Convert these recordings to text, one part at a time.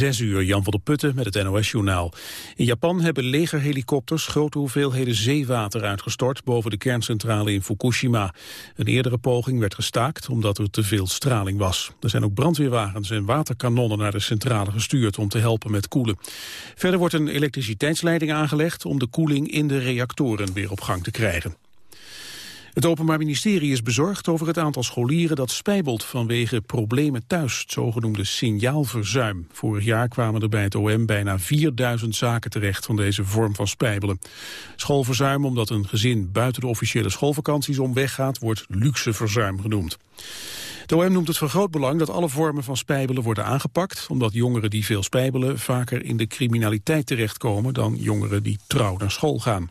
Zes uur, Jan van der Putten met het NOS-journaal. In Japan hebben legerhelikopters grote hoeveelheden zeewater uitgestort boven de kerncentrale in Fukushima. Een eerdere poging werd gestaakt omdat er te veel straling was. Er zijn ook brandweerwagens en waterkanonnen naar de centrale gestuurd om te helpen met koelen. Verder wordt een elektriciteitsleiding aangelegd om de koeling in de reactoren weer op gang te krijgen. Het Openbaar Ministerie is bezorgd over het aantal scholieren dat spijbelt vanwege problemen thuis, het zogenoemde signaalverzuim. Vorig jaar kwamen er bij het OM bijna 4000 zaken terecht van deze vorm van spijbelen. Schoolverzuim omdat een gezin buiten de officiële schoolvakanties om weggaat, wordt luxe verzuim genoemd. De OM noemt het van groot belang dat alle vormen van spijbelen worden aangepakt, omdat jongeren die veel spijbelen vaker in de criminaliteit terechtkomen dan jongeren die trouw naar school gaan.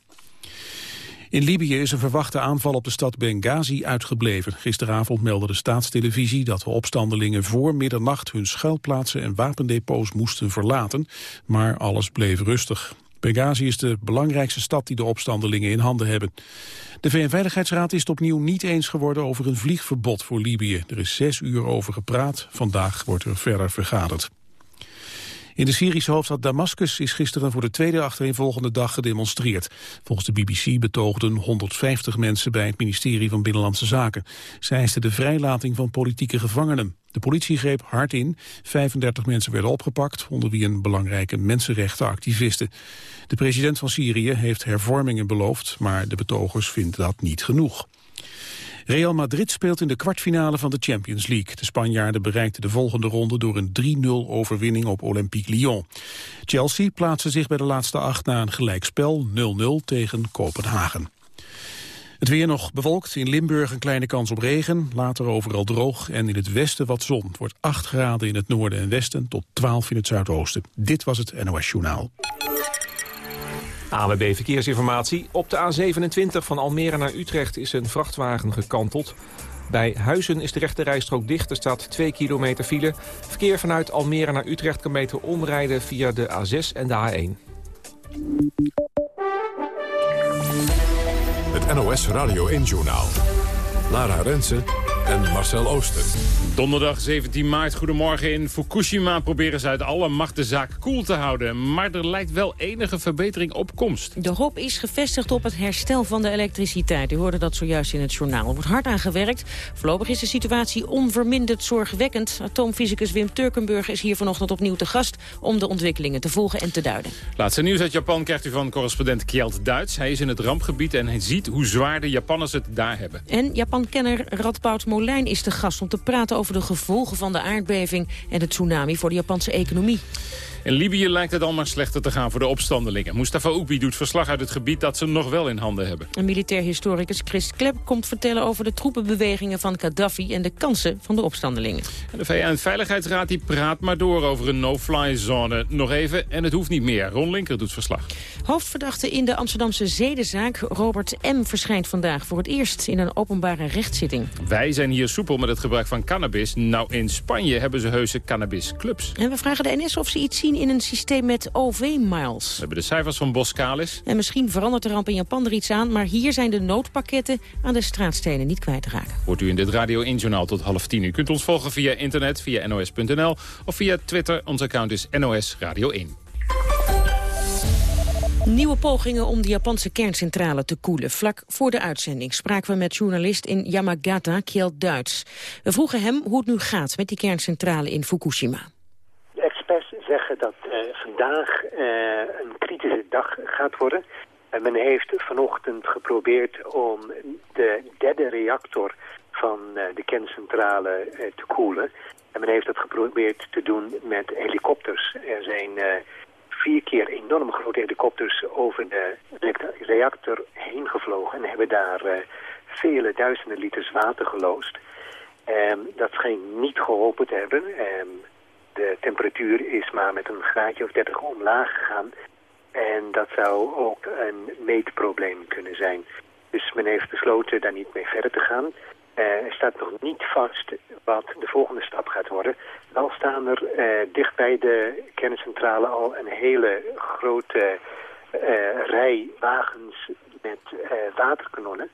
In Libië is een verwachte aanval op de stad Benghazi uitgebleven. Gisteravond meldde de staatstelevisie dat de opstandelingen voor middernacht hun schuilplaatsen en wapendepots moesten verlaten, maar alles bleef rustig. Benghazi is de belangrijkste stad die de opstandelingen in handen hebben. De VN-veiligheidsraad is het opnieuw niet eens geworden over een vliegverbod voor Libië. Er is zes uur over gepraat. Vandaag wordt er verder vergaderd. In de Syrische hoofdstad Damascus is gisteren voor de tweede achtereenvolgende dag gedemonstreerd. Volgens de BBC betoogden 150 mensen bij het ministerie van Binnenlandse Zaken. Zij eisten de vrijlating van politieke gevangenen. De politie greep hard in. 35 mensen werden opgepakt, onder wie een belangrijke mensenrechtenactiviste. De president van Syrië heeft hervormingen beloofd, maar de betogers vinden dat niet genoeg. Real Madrid speelt in de kwartfinale van de Champions League. De Spanjaarden bereikten de volgende ronde door een 3-0 overwinning op Olympique Lyon. Chelsea plaatste zich bij de laatste acht na een gelijkspel 0-0 tegen Kopenhagen. Het weer nog bewolkt, in Limburg een kleine kans op regen, later overal droog en in het westen wat zon. Het wordt 8 graden in het noorden en westen tot 12 in het zuidoosten. Dit was het NOS Journaal. ANWB Verkeersinformatie. Op de A27 van Almere naar Utrecht is een vrachtwagen gekanteld. Bij Huizen is de rechte rijstrook dicht. Er staat 2 kilometer file. Verkeer vanuit Almere naar Utrecht kan beter omrijden via de A6 en de A1. Het NOS Radio 1-journaal. Lara Rensen en Marcel Ooster. Donderdag 17 maart, goedemorgen. In Fukushima proberen ze uit alle macht de zaak koel te houden. Maar er lijkt wel enige verbetering op komst. De hoop is gevestigd op het herstel van de elektriciteit. U hoorde dat zojuist in het journaal. Er wordt hard aan gewerkt. Voorlopig is de situatie onverminderd zorgwekkend. Atoomfysicus Wim Turkenburg is hier vanochtend opnieuw te gast... om de ontwikkelingen te volgen en te duiden. Laatste nieuws uit Japan krijgt u van correspondent Kjeld Duits. Hij is in het rampgebied en hij ziet hoe zwaar de Japanners het daar hebben. En Japan-kenner Radboud Molijn is te gast om te praten over de gevolgen van de aardbeving en de tsunami voor de Japanse economie. In Libië lijkt het al maar slechter te gaan voor de opstandelingen. Mustafa Oekbi doet verslag uit het gebied dat ze nog wel in handen hebben. Een militair historicus Chris Klep komt vertellen over de troepenbewegingen van Gaddafi en de kansen van de opstandelingen. De VN-veiligheidsraad die praat maar door over een no-fly zone. Nog even en het hoeft niet meer. Ron Linker doet verslag. Hoofdverdachte in de Amsterdamse zedenzaak, Robert M., verschijnt vandaag voor het eerst in een openbare rechtszitting. Wij zijn hier soepel met het gebruik van cannabis. Nou, in Spanje hebben ze heuse cannabisclubs. En we vragen de NS of ze iets zien in een systeem met OV-miles. We hebben de cijfers van Boskalis. En misschien verandert de ramp in Japan er iets aan... maar hier zijn de noodpakketten aan de straatstenen niet kwijt te raken. Wordt u in dit Radio 1-journaal tot half tien. U kunt ons volgen via internet, via nos.nl of via Twitter. Ons account is NOS Radio 1. Nieuwe pogingen om de Japanse kerncentrale te koelen. Vlak voor de uitzending spraken we met journalist in Yamagata, Kjeld Duits. We vroegen hem hoe het nu gaat met die kerncentrale in Fukushima dat uh, vandaag uh, een kritische dag gaat worden. En men heeft vanochtend geprobeerd om de derde reactor van uh, de kerncentrale te koelen. En men heeft dat geprobeerd te doen met helikopters. Er zijn vier keer enorm grote helikopters over de reactor heen gevlogen... en hebben daar vele duizenden liters water geloosd. Um, dat schijnt niet geholpen te hebben. Um, de temperatuur is maar met een graadje of 30 omlaag gegaan. En dat zou ook een meetprobleem kunnen zijn. Dus men heeft besloten daar niet mee verder te gaan. Uh, er staat nog niet vast wat de volgende stap gaat worden. Wel staan er uh, dicht bij de kerncentrale al een hele grote uh, rij wagens met waterkanonnen.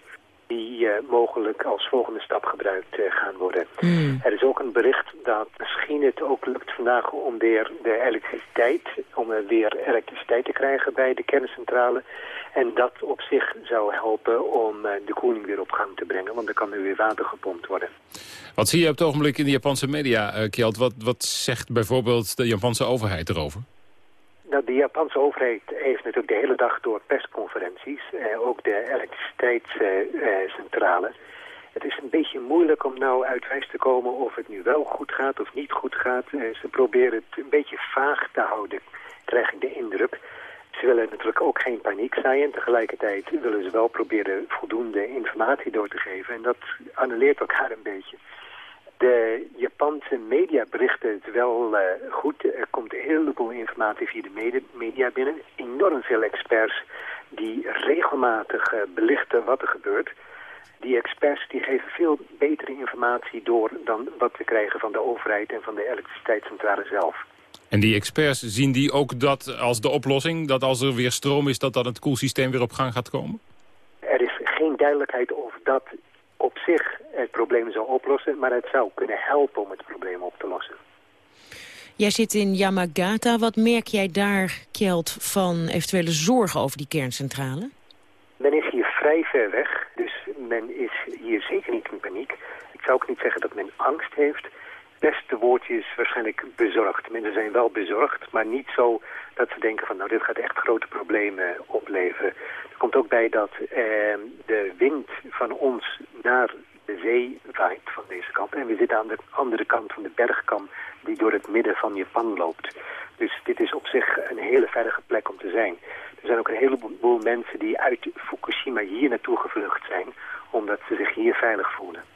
Die uh, mogelijk als volgende stap gebruikt uh, gaan worden. Mm. Er is ook een bericht dat misschien het ook lukt vandaag om weer de elektriciteit, om weer elektriciteit te krijgen bij de kerncentrale. En dat op zich zou helpen om uh, de koeling weer op gang te brengen, want dan kan er weer water gepompt worden. Wat zie je op het ogenblik in de Japanse media, Kjeld? Wat, wat zegt bijvoorbeeld de Japanse overheid erover? Nou, de Japanse overheid heeft natuurlijk de hele dag door persconferenties, eh, ook de elektriciteitscentrale. Eh, het is een beetje moeilijk om nou uit wijs te komen of het nu wel goed gaat of niet goed gaat. Eh, ze proberen het een beetje vaag te houden, krijg ik de indruk. Ze willen natuurlijk ook geen paniek zaaien. Tegelijkertijd willen ze wel proberen voldoende informatie door te geven. En dat annuleert elkaar een beetje. De Japanse media berichten het wel uh, goed. Er komt een heleboel informatie via de media binnen. Enorm veel experts die regelmatig uh, belichten wat er gebeurt. Die experts die geven veel betere informatie door dan wat we krijgen van de overheid en van de elektriciteitscentrale zelf. En die experts zien die ook dat als de oplossing, dat als er weer stroom is, dat dan het koelsysteem weer op gang gaat komen? Er is geen duidelijkheid of dat op zich het probleem zou oplossen, maar het zou kunnen helpen om het probleem op te lossen. Jij zit in Yamagata. Wat merk jij daar, Kjeld, van eventuele zorgen over die kerncentrale? Men is hier vrij ver weg, dus men is hier zeker niet in paniek. Ik zou ook niet zeggen dat men angst heeft. Beste woordje is waarschijnlijk bezorgd. Mensen zijn wel bezorgd, maar niet zo dat ze denken van nou dit gaat echt grote problemen opleveren. Er komt ook bij dat eh, de wind van ons naar de zee waait van deze kant. En we zitten aan de andere kant van de bergkam die door het midden van Japan loopt. Dus dit is op zich een hele veilige plek om te zijn. Er zijn ook een heleboel mensen die uit Fukushima hier naartoe gevlucht zijn... omdat ze zich hier veilig voelen.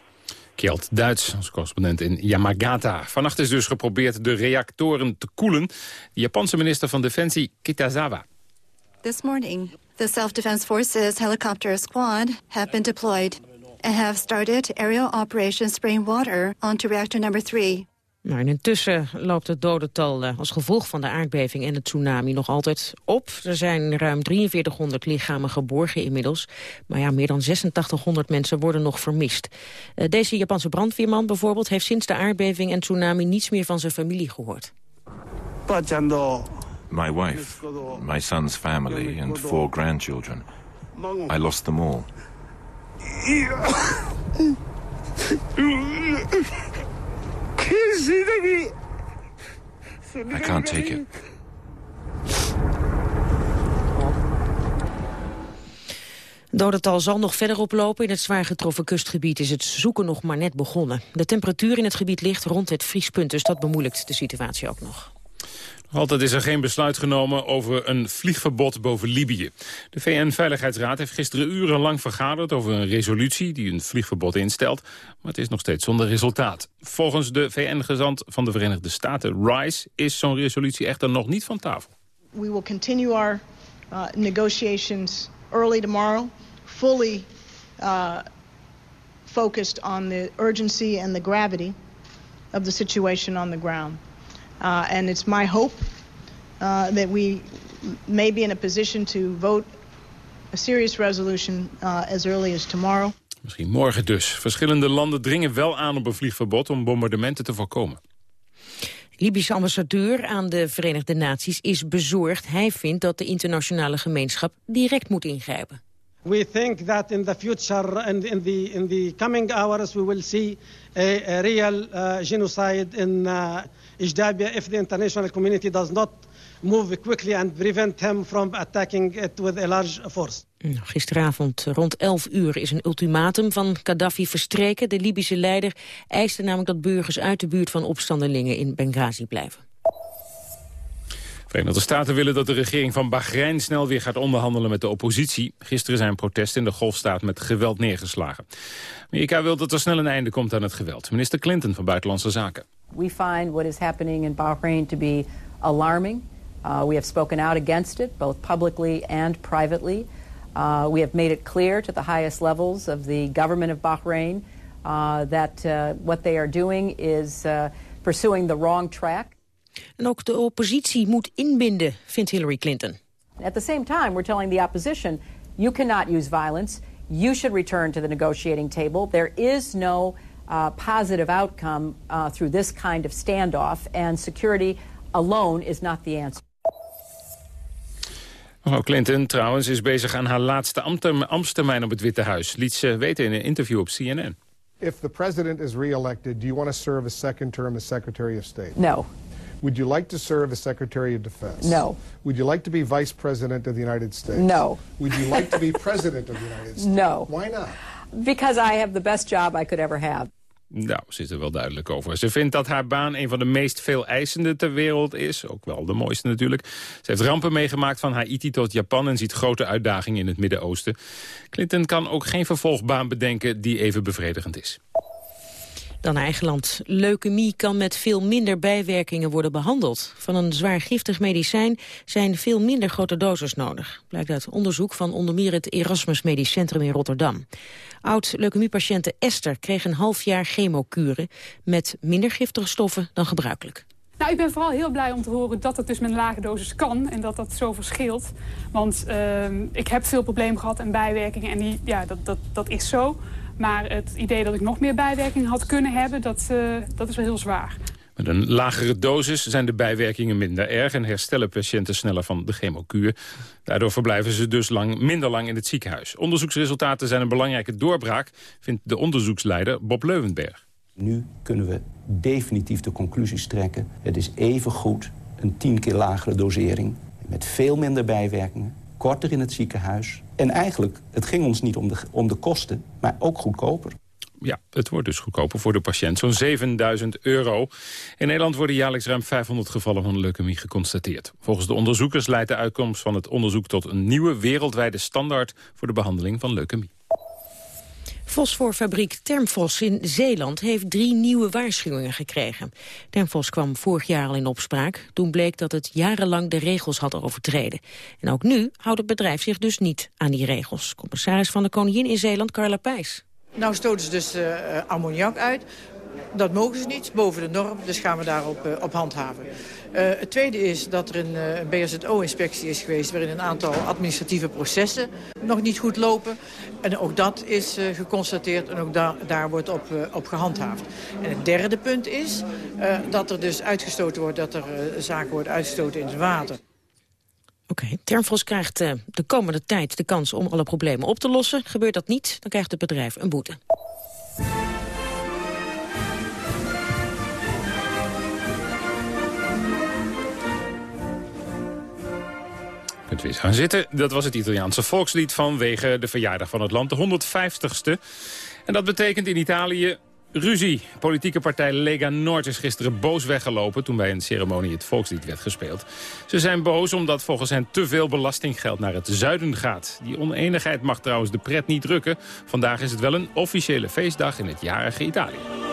Kjeld Duits, als correspondent in Yamagata. Vannacht is dus geprobeerd de reactoren te koelen. De Japanse minister van Defensie, Kitazawa. This morning, the Self-Defense Forces helicopter squad have been deployed... and have started aerial operations spraying water onto reactor number 3. Nou, intussen loopt het dodental uh, als gevolg van de aardbeving en de tsunami nog altijd op. Er zijn ruim 4300 lichamen geborgen inmiddels. Maar ja, meer dan 8600 mensen worden nog vermist. Uh, deze Japanse brandweerman bijvoorbeeld heeft sinds de aardbeving en tsunami niets meer van zijn familie gehoord. My wife, my son's family and four grandchildren. I lost them all. I can't take it. Dodental zal nog verder oplopen. In het zwaar getroffen kustgebied is het zoeken nog maar net begonnen. De temperatuur in het gebied ligt rond het vriespunt, dus dat bemoeilijkt de situatie ook nog. Altijd is er geen besluit genomen over een vliegverbod boven Libië. De VN-veiligheidsraad heeft gisteren urenlang vergaderd over een resolutie die een vliegverbod instelt, maar het is nog steeds zonder resultaat. Volgens de VN-gezant van de Verenigde Staten, Rice, is zo'n resolutie echter nog niet van tafel. We will continue our uh, negotiations early tomorrow, fully uh, focused on the urgency and the gravity of the situation on the ground. Uh, and it's my hope uh, that we may be in a position to vote a serious resolution uh, as early as tomorrow. Misschien morgen dus. Verschillende landen dringen wel aan op een vliegverbod om bombardementen te voorkomen. Libische ambassadeur aan de Verenigde Naties is bezorgd. Hij vindt dat de internationale gemeenschap direct moet ingrijpen. We think that in the future and in the in the coming hours we will see a, real uh, genocide in uh, Ijdabia if the international community does not move quickly and prevent him from attacking it with a large force. Nou, gisteravond rond 11 uur is een ultimatum van Gaddafi verstreken. De Libische leider eiste namelijk dat burgers uit de buurt van opstandelingen in Benghazi blijven. Verenigde Staten willen dat de regering van Bahrein snel weer gaat onderhandelen met de oppositie. Gisteren zijn protesten in de golfstaat met geweld neergeslagen. Amerika wil dat er snel een einde komt aan het geweld. Minister Clinton van Buitenlandse Zaken. We find what is happening in Bahrain to be alarming. Uh, we have spoken out against it, both publicly and privately. Uh, we have made it clear to the highest levels of the government of Bahrain uh, that uh, what they are doing is uh, pursuing the wrong track. En ook de oppositie moet inbinden, vindt Hillary Clinton. At the same time, we're telling the opposition, you cannot use violence. You should return to the negotiating table. There is no uh, positive outcome uh, through this kind of standoff, and security alone is not the answer. Mevrouw Clinton trouwens is bezig aan haar laatste ambtstermijn op het Witte Huis. Liet ze weten in een interview op CNN. If the president is re-elected, do you want to serve a second term as Secretary of State? No. Would you like to serve as Secretary of Defense? No. Would you like to be Vice President of the United States? No. Would you like to be President of the United States? No. Why not? Because I have the best job I could ever have. Nou, ze is er wel duidelijk over. Ze vindt dat haar baan een van de meest veel eisende ter wereld is. Ook wel de mooiste natuurlijk. Ze heeft rampen meegemaakt van Haiti tot Japan... en ziet grote uitdagingen in het Midden-Oosten. Clinton kan ook geen vervolgbaan bedenken die even bevredigend is. Dan eigen land. Leukemie kan met veel minder bijwerkingen worden behandeld. Van een zwaar giftig medicijn zijn veel minder grote doses nodig. Blijkt uit onderzoek van onder meer het Erasmus Medisch Centrum in Rotterdam. Oud-leukemiepatiënte Esther kreeg een half jaar chemokuren... met minder giftige stoffen dan gebruikelijk. Nou, ik ben vooral heel blij om te horen dat het dus met een lage dosis kan en dat dat zo verschilt. Want uh, ik heb veel problemen gehad en bijwerkingen en die, ja, dat, dat, dat is zo. Maar het idee dat ik nog meer bijwerkingen had kunnen hebben, dat, uh, dat is wel heel zwaar. Met een lagere dosis zijn de bijwerkingen minder erg... en herstellen patiënten sneller van de chemokuur. Daardoor verblijven ze dus lang, minder lang in het ziekenhuis. Onderzoeksresultaten zijn een belangrijke doorbraak... vindt de onderzoeksleider Bob Leuvenberg. Nu kunnen we definitief de conclusies trekken. Het is even goed een tien keer lagere dosering... met veel minder bijwerkingen, korter in het ziekenhuis... En eigenlijk, het ging ons niet om de, om de kosten, maar ook goedkoper. Ja, het wordt dus goedkoper voor de patiënt. Zo'n 7000 euro. In Nederland worden jaarlijks ruim 500 gevallen van leukemie geconstateerd. Volgens de onderzoekers leidt de uitkomst van het onderzoek... tot een nieuwe wereldwijde standaard voor de behandeling van leukemie. Fosforfabriek Termfos in Zeeland heeft drie nieuwe waarschuwingen gekregen. Termfos kwam vorig jaar al in opspraak. Toen bleek dat het jarenlang de regels had overtreden. En ook nu houdt het bedrijf zich dus niet aan die regels. Commissaris van de Koningin in Zeeland, Carla Pijs. Nou stoten ze dus uh, ammoniak uit. Dat mogen ze niet, boven de norm, dus gaan we daarop uh, op handhaven. Uh, het tweede is dat er een, uh, een BSO-inspectie is geweest... waarin een aantal administratieve processen nog niet goed lopen. En ook dat is uh, geconstateerd en ook da daar wordt op, op gehandhaafd. En het derde punt is dat er dus uitgestoten wordt... dat er zaken worden uitgestoten in het water. Oké, okay. Termfos krijgt de komende tijd de kans om alle problemen op te lossen. Gebeurt dat niet, dan krijgt het bedrijf een boete. Kunt gaan zitten. Dat was het Italiaanse volkslied vanwege de verjaardag van het land, de 150ste. En dat betekent in Italië ruzie. Politieke partij Lega Noord is gisteren boos weggelopen... toen bij een ceremonie het volkslied werd gespeeld. Ze zijn boos omdat volgens hen te veel belastinggeld naar het zuiden gaat. Die oneenigheid mag trouwens de pret niet drukken. Vandaag is het wel een officiële feestdag in het jarige Italië.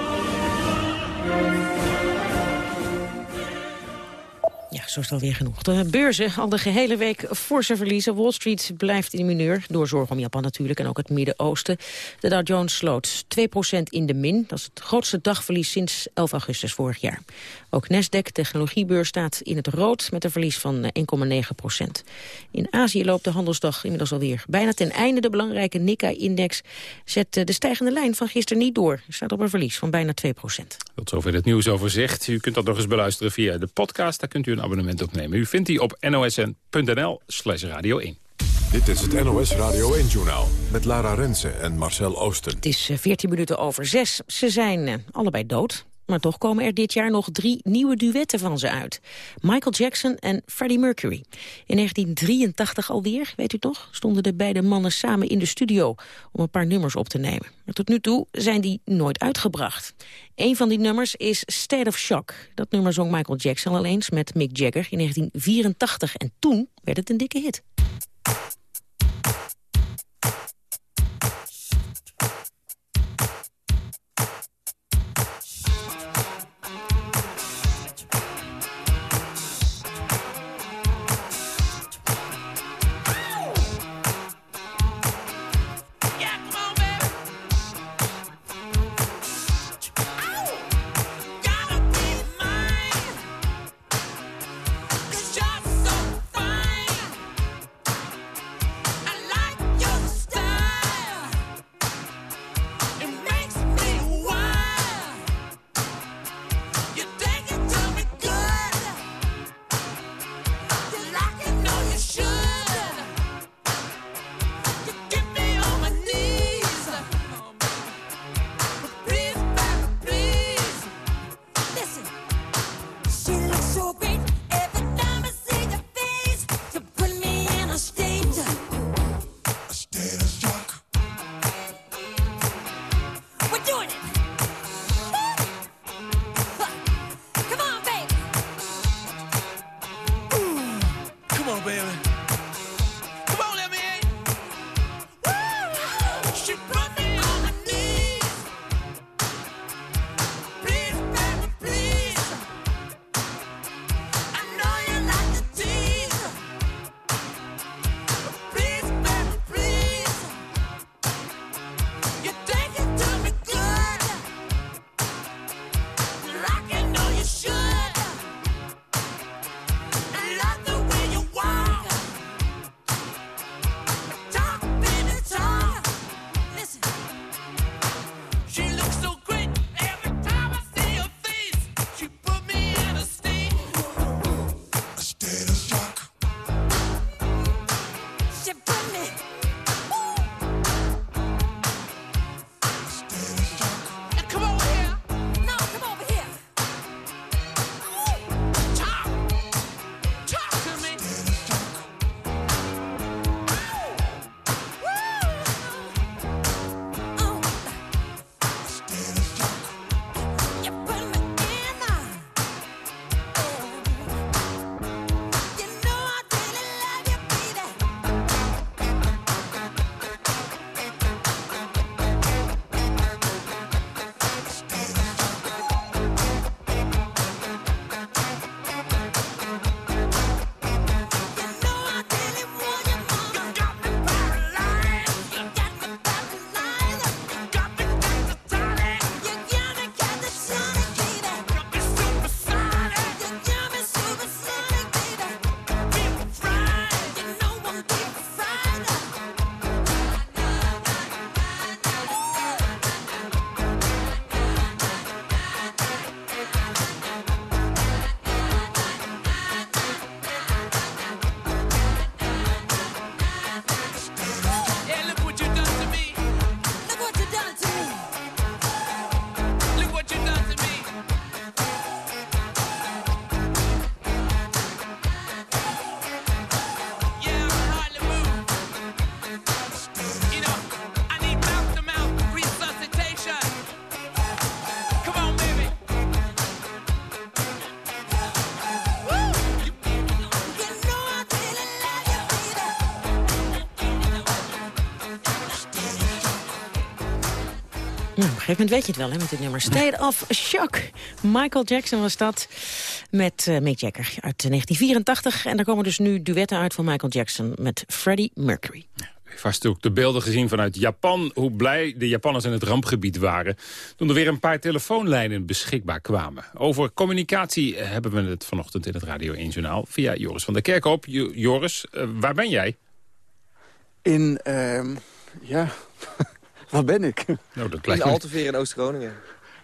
Zo is het alweer genoeg. De beurzen al de gehele week forse verliezen. Wall Street blijft in de mineur, door zorg om Japan natuurlijk en ook het Midden-Oosten. De Dow Jones sloot 2% in de min. Dat is het grootste dagverlies sinds 11 augustus vorig jaar. Ook Nasdaq, technologiebeurs, staat in het rood met een verlies van 1,9% In Azië loopt de handelsdag inmiddels alweer bijna ten einde. De belangrijke Nikkei-index zet de stijgende lijn van gisteren niet door. Staat op een verlies van bijna 2% Tot zover het nieuwsoverzicht. U kunt dat nog eens beluisteren via de podcast. Daar kunt u een abonnement opnemen. U vindt die op nosn.nl slash radio 1. Dit is het NOS Radio 1-journaal met Lara Rensen en Marcel Oosten. Het is 14 minuten over 6. Ze zijn allebei dood. Maar toch komen er dit jaar nog drie nieuwe duetten van ze uit. Michael Jackson en Freddie Mercury. In 1983 alweer, weet u toch, stonden de beide mannen samen in de studio om een paar nummers op te nemen. Maar tot nu toe zijn die nooit uitgebracht. Een van die nummers is State of Shock. Dat nummer zong Michael Jackson al eens met Mick Jagger in 1984 en toen werd het een dikke hit. Gegeven moment weet je het wel, hè, met dit nummer. State of Shock. Michael Jackson was dat met uh, Mick Jagger uit 1984. En daar komen dus nu duetten uit van Michael Jackson met Freddie Mercury. Ja vast ook de beelden gezien vanuit Japan... hoe blij de Japanners in het rampgebied waren... toen er weer een paar telefoonlijnen beschikbaar kwamen. Over communicatie hebben we het vanochtend in het Radio 1 Journaal... via Joris van der Kerkhoop. Joris, uh, waar ben jij? In, uh, ja, waar ben ik? Nou, dat in Alteveer in Oost-Groningen.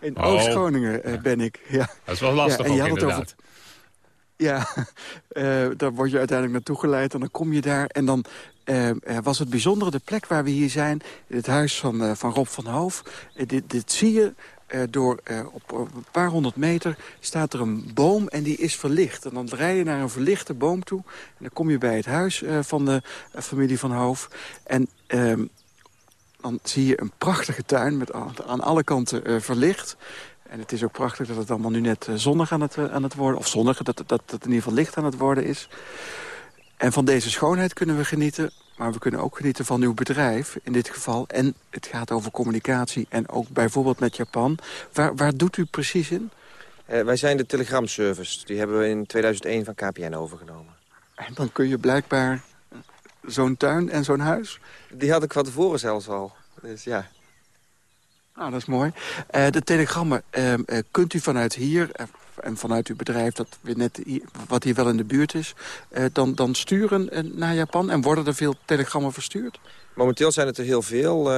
In oh. Oost-Groningen uh, ben ik, ja. Dat is wel lastig ja, en ook, inderdaad. Over, ja, uh, daar word je uiteindelijk naartoe geleid en dan kom je daar. En dan uh, was het bijzondere de plek waar we hier zijn. Het huis van, uh, van Rob van Hoof. dit, dit zie je door op, op, een paar honderd meter staat er een boom en die is verlicht. En dan rij je naar een verlichte boom toe. En dan kom je bij het huis van de familie van Hoof. En ehm, dan zie je een prachtige tuin met aan alle kanten verlicht. En het is ook prachtig dat het allemaal nu net eh, zonnig aan het, eh, aan het worden... of zonnig, dat, dat, dat het in ieder geval licht aan het worden is. En van deze schoonheid kunnen we genieten. Maar we kunnen ook genieten van uw bedrijf in dit geval. En het gaat over communicatie en ook bijvoorbeeld met Japan. Waar, waar doet u precies in? Uh, wij zijn de telegramservice. Die hebben we in 2001 van KPN overgenomen. En dan kun je blijkbaar zo'n tuin en zo'n huis? Die had ik van tevoren zelfs al. Dus ja, nou, dat is mooi. Uh, de telegrammen uh, kunt u vanuit hier en vanuit uw bedrijf... Dat weer net wat hier wel in de buurt is, dan, dan sturen naar Japan? En worden er veel telegrammen verstuurd? Momenteel zijn het er heel veel.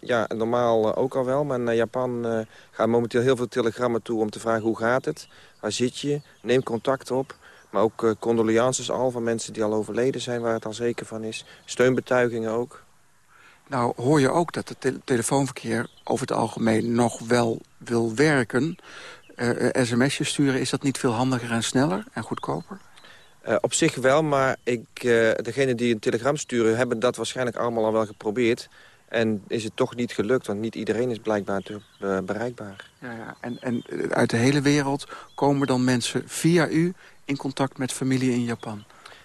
ja, normaal ook al wel. Maar naar Japan gaan momenteel heel veel telegrammen toe om te vragen hoe gaat het? Waar zit je? Neem contact op. Maar ook condolences al van mensen die al overleden zijn, waar het al zeker van is. Steunbetuigingen ook. Nou hoor je ook dat het telefoonverkeer over het algemeen nog wel wil werken. Uh, sms'jes sturen, is dat niet veel handiger en sneller en goedkoper? Uh, op zich wel, maar ik, uh, degene die een telegram sturen... hebben dat waarschijnlijk allemaal al wel geprobeerd. En is het toch niet gelukt, want niet iedereen is blijkbaar te, bereikbaar. Ja, ja. En, en uit de hele wereld komen dan mensen via u in contact met familie in Japan?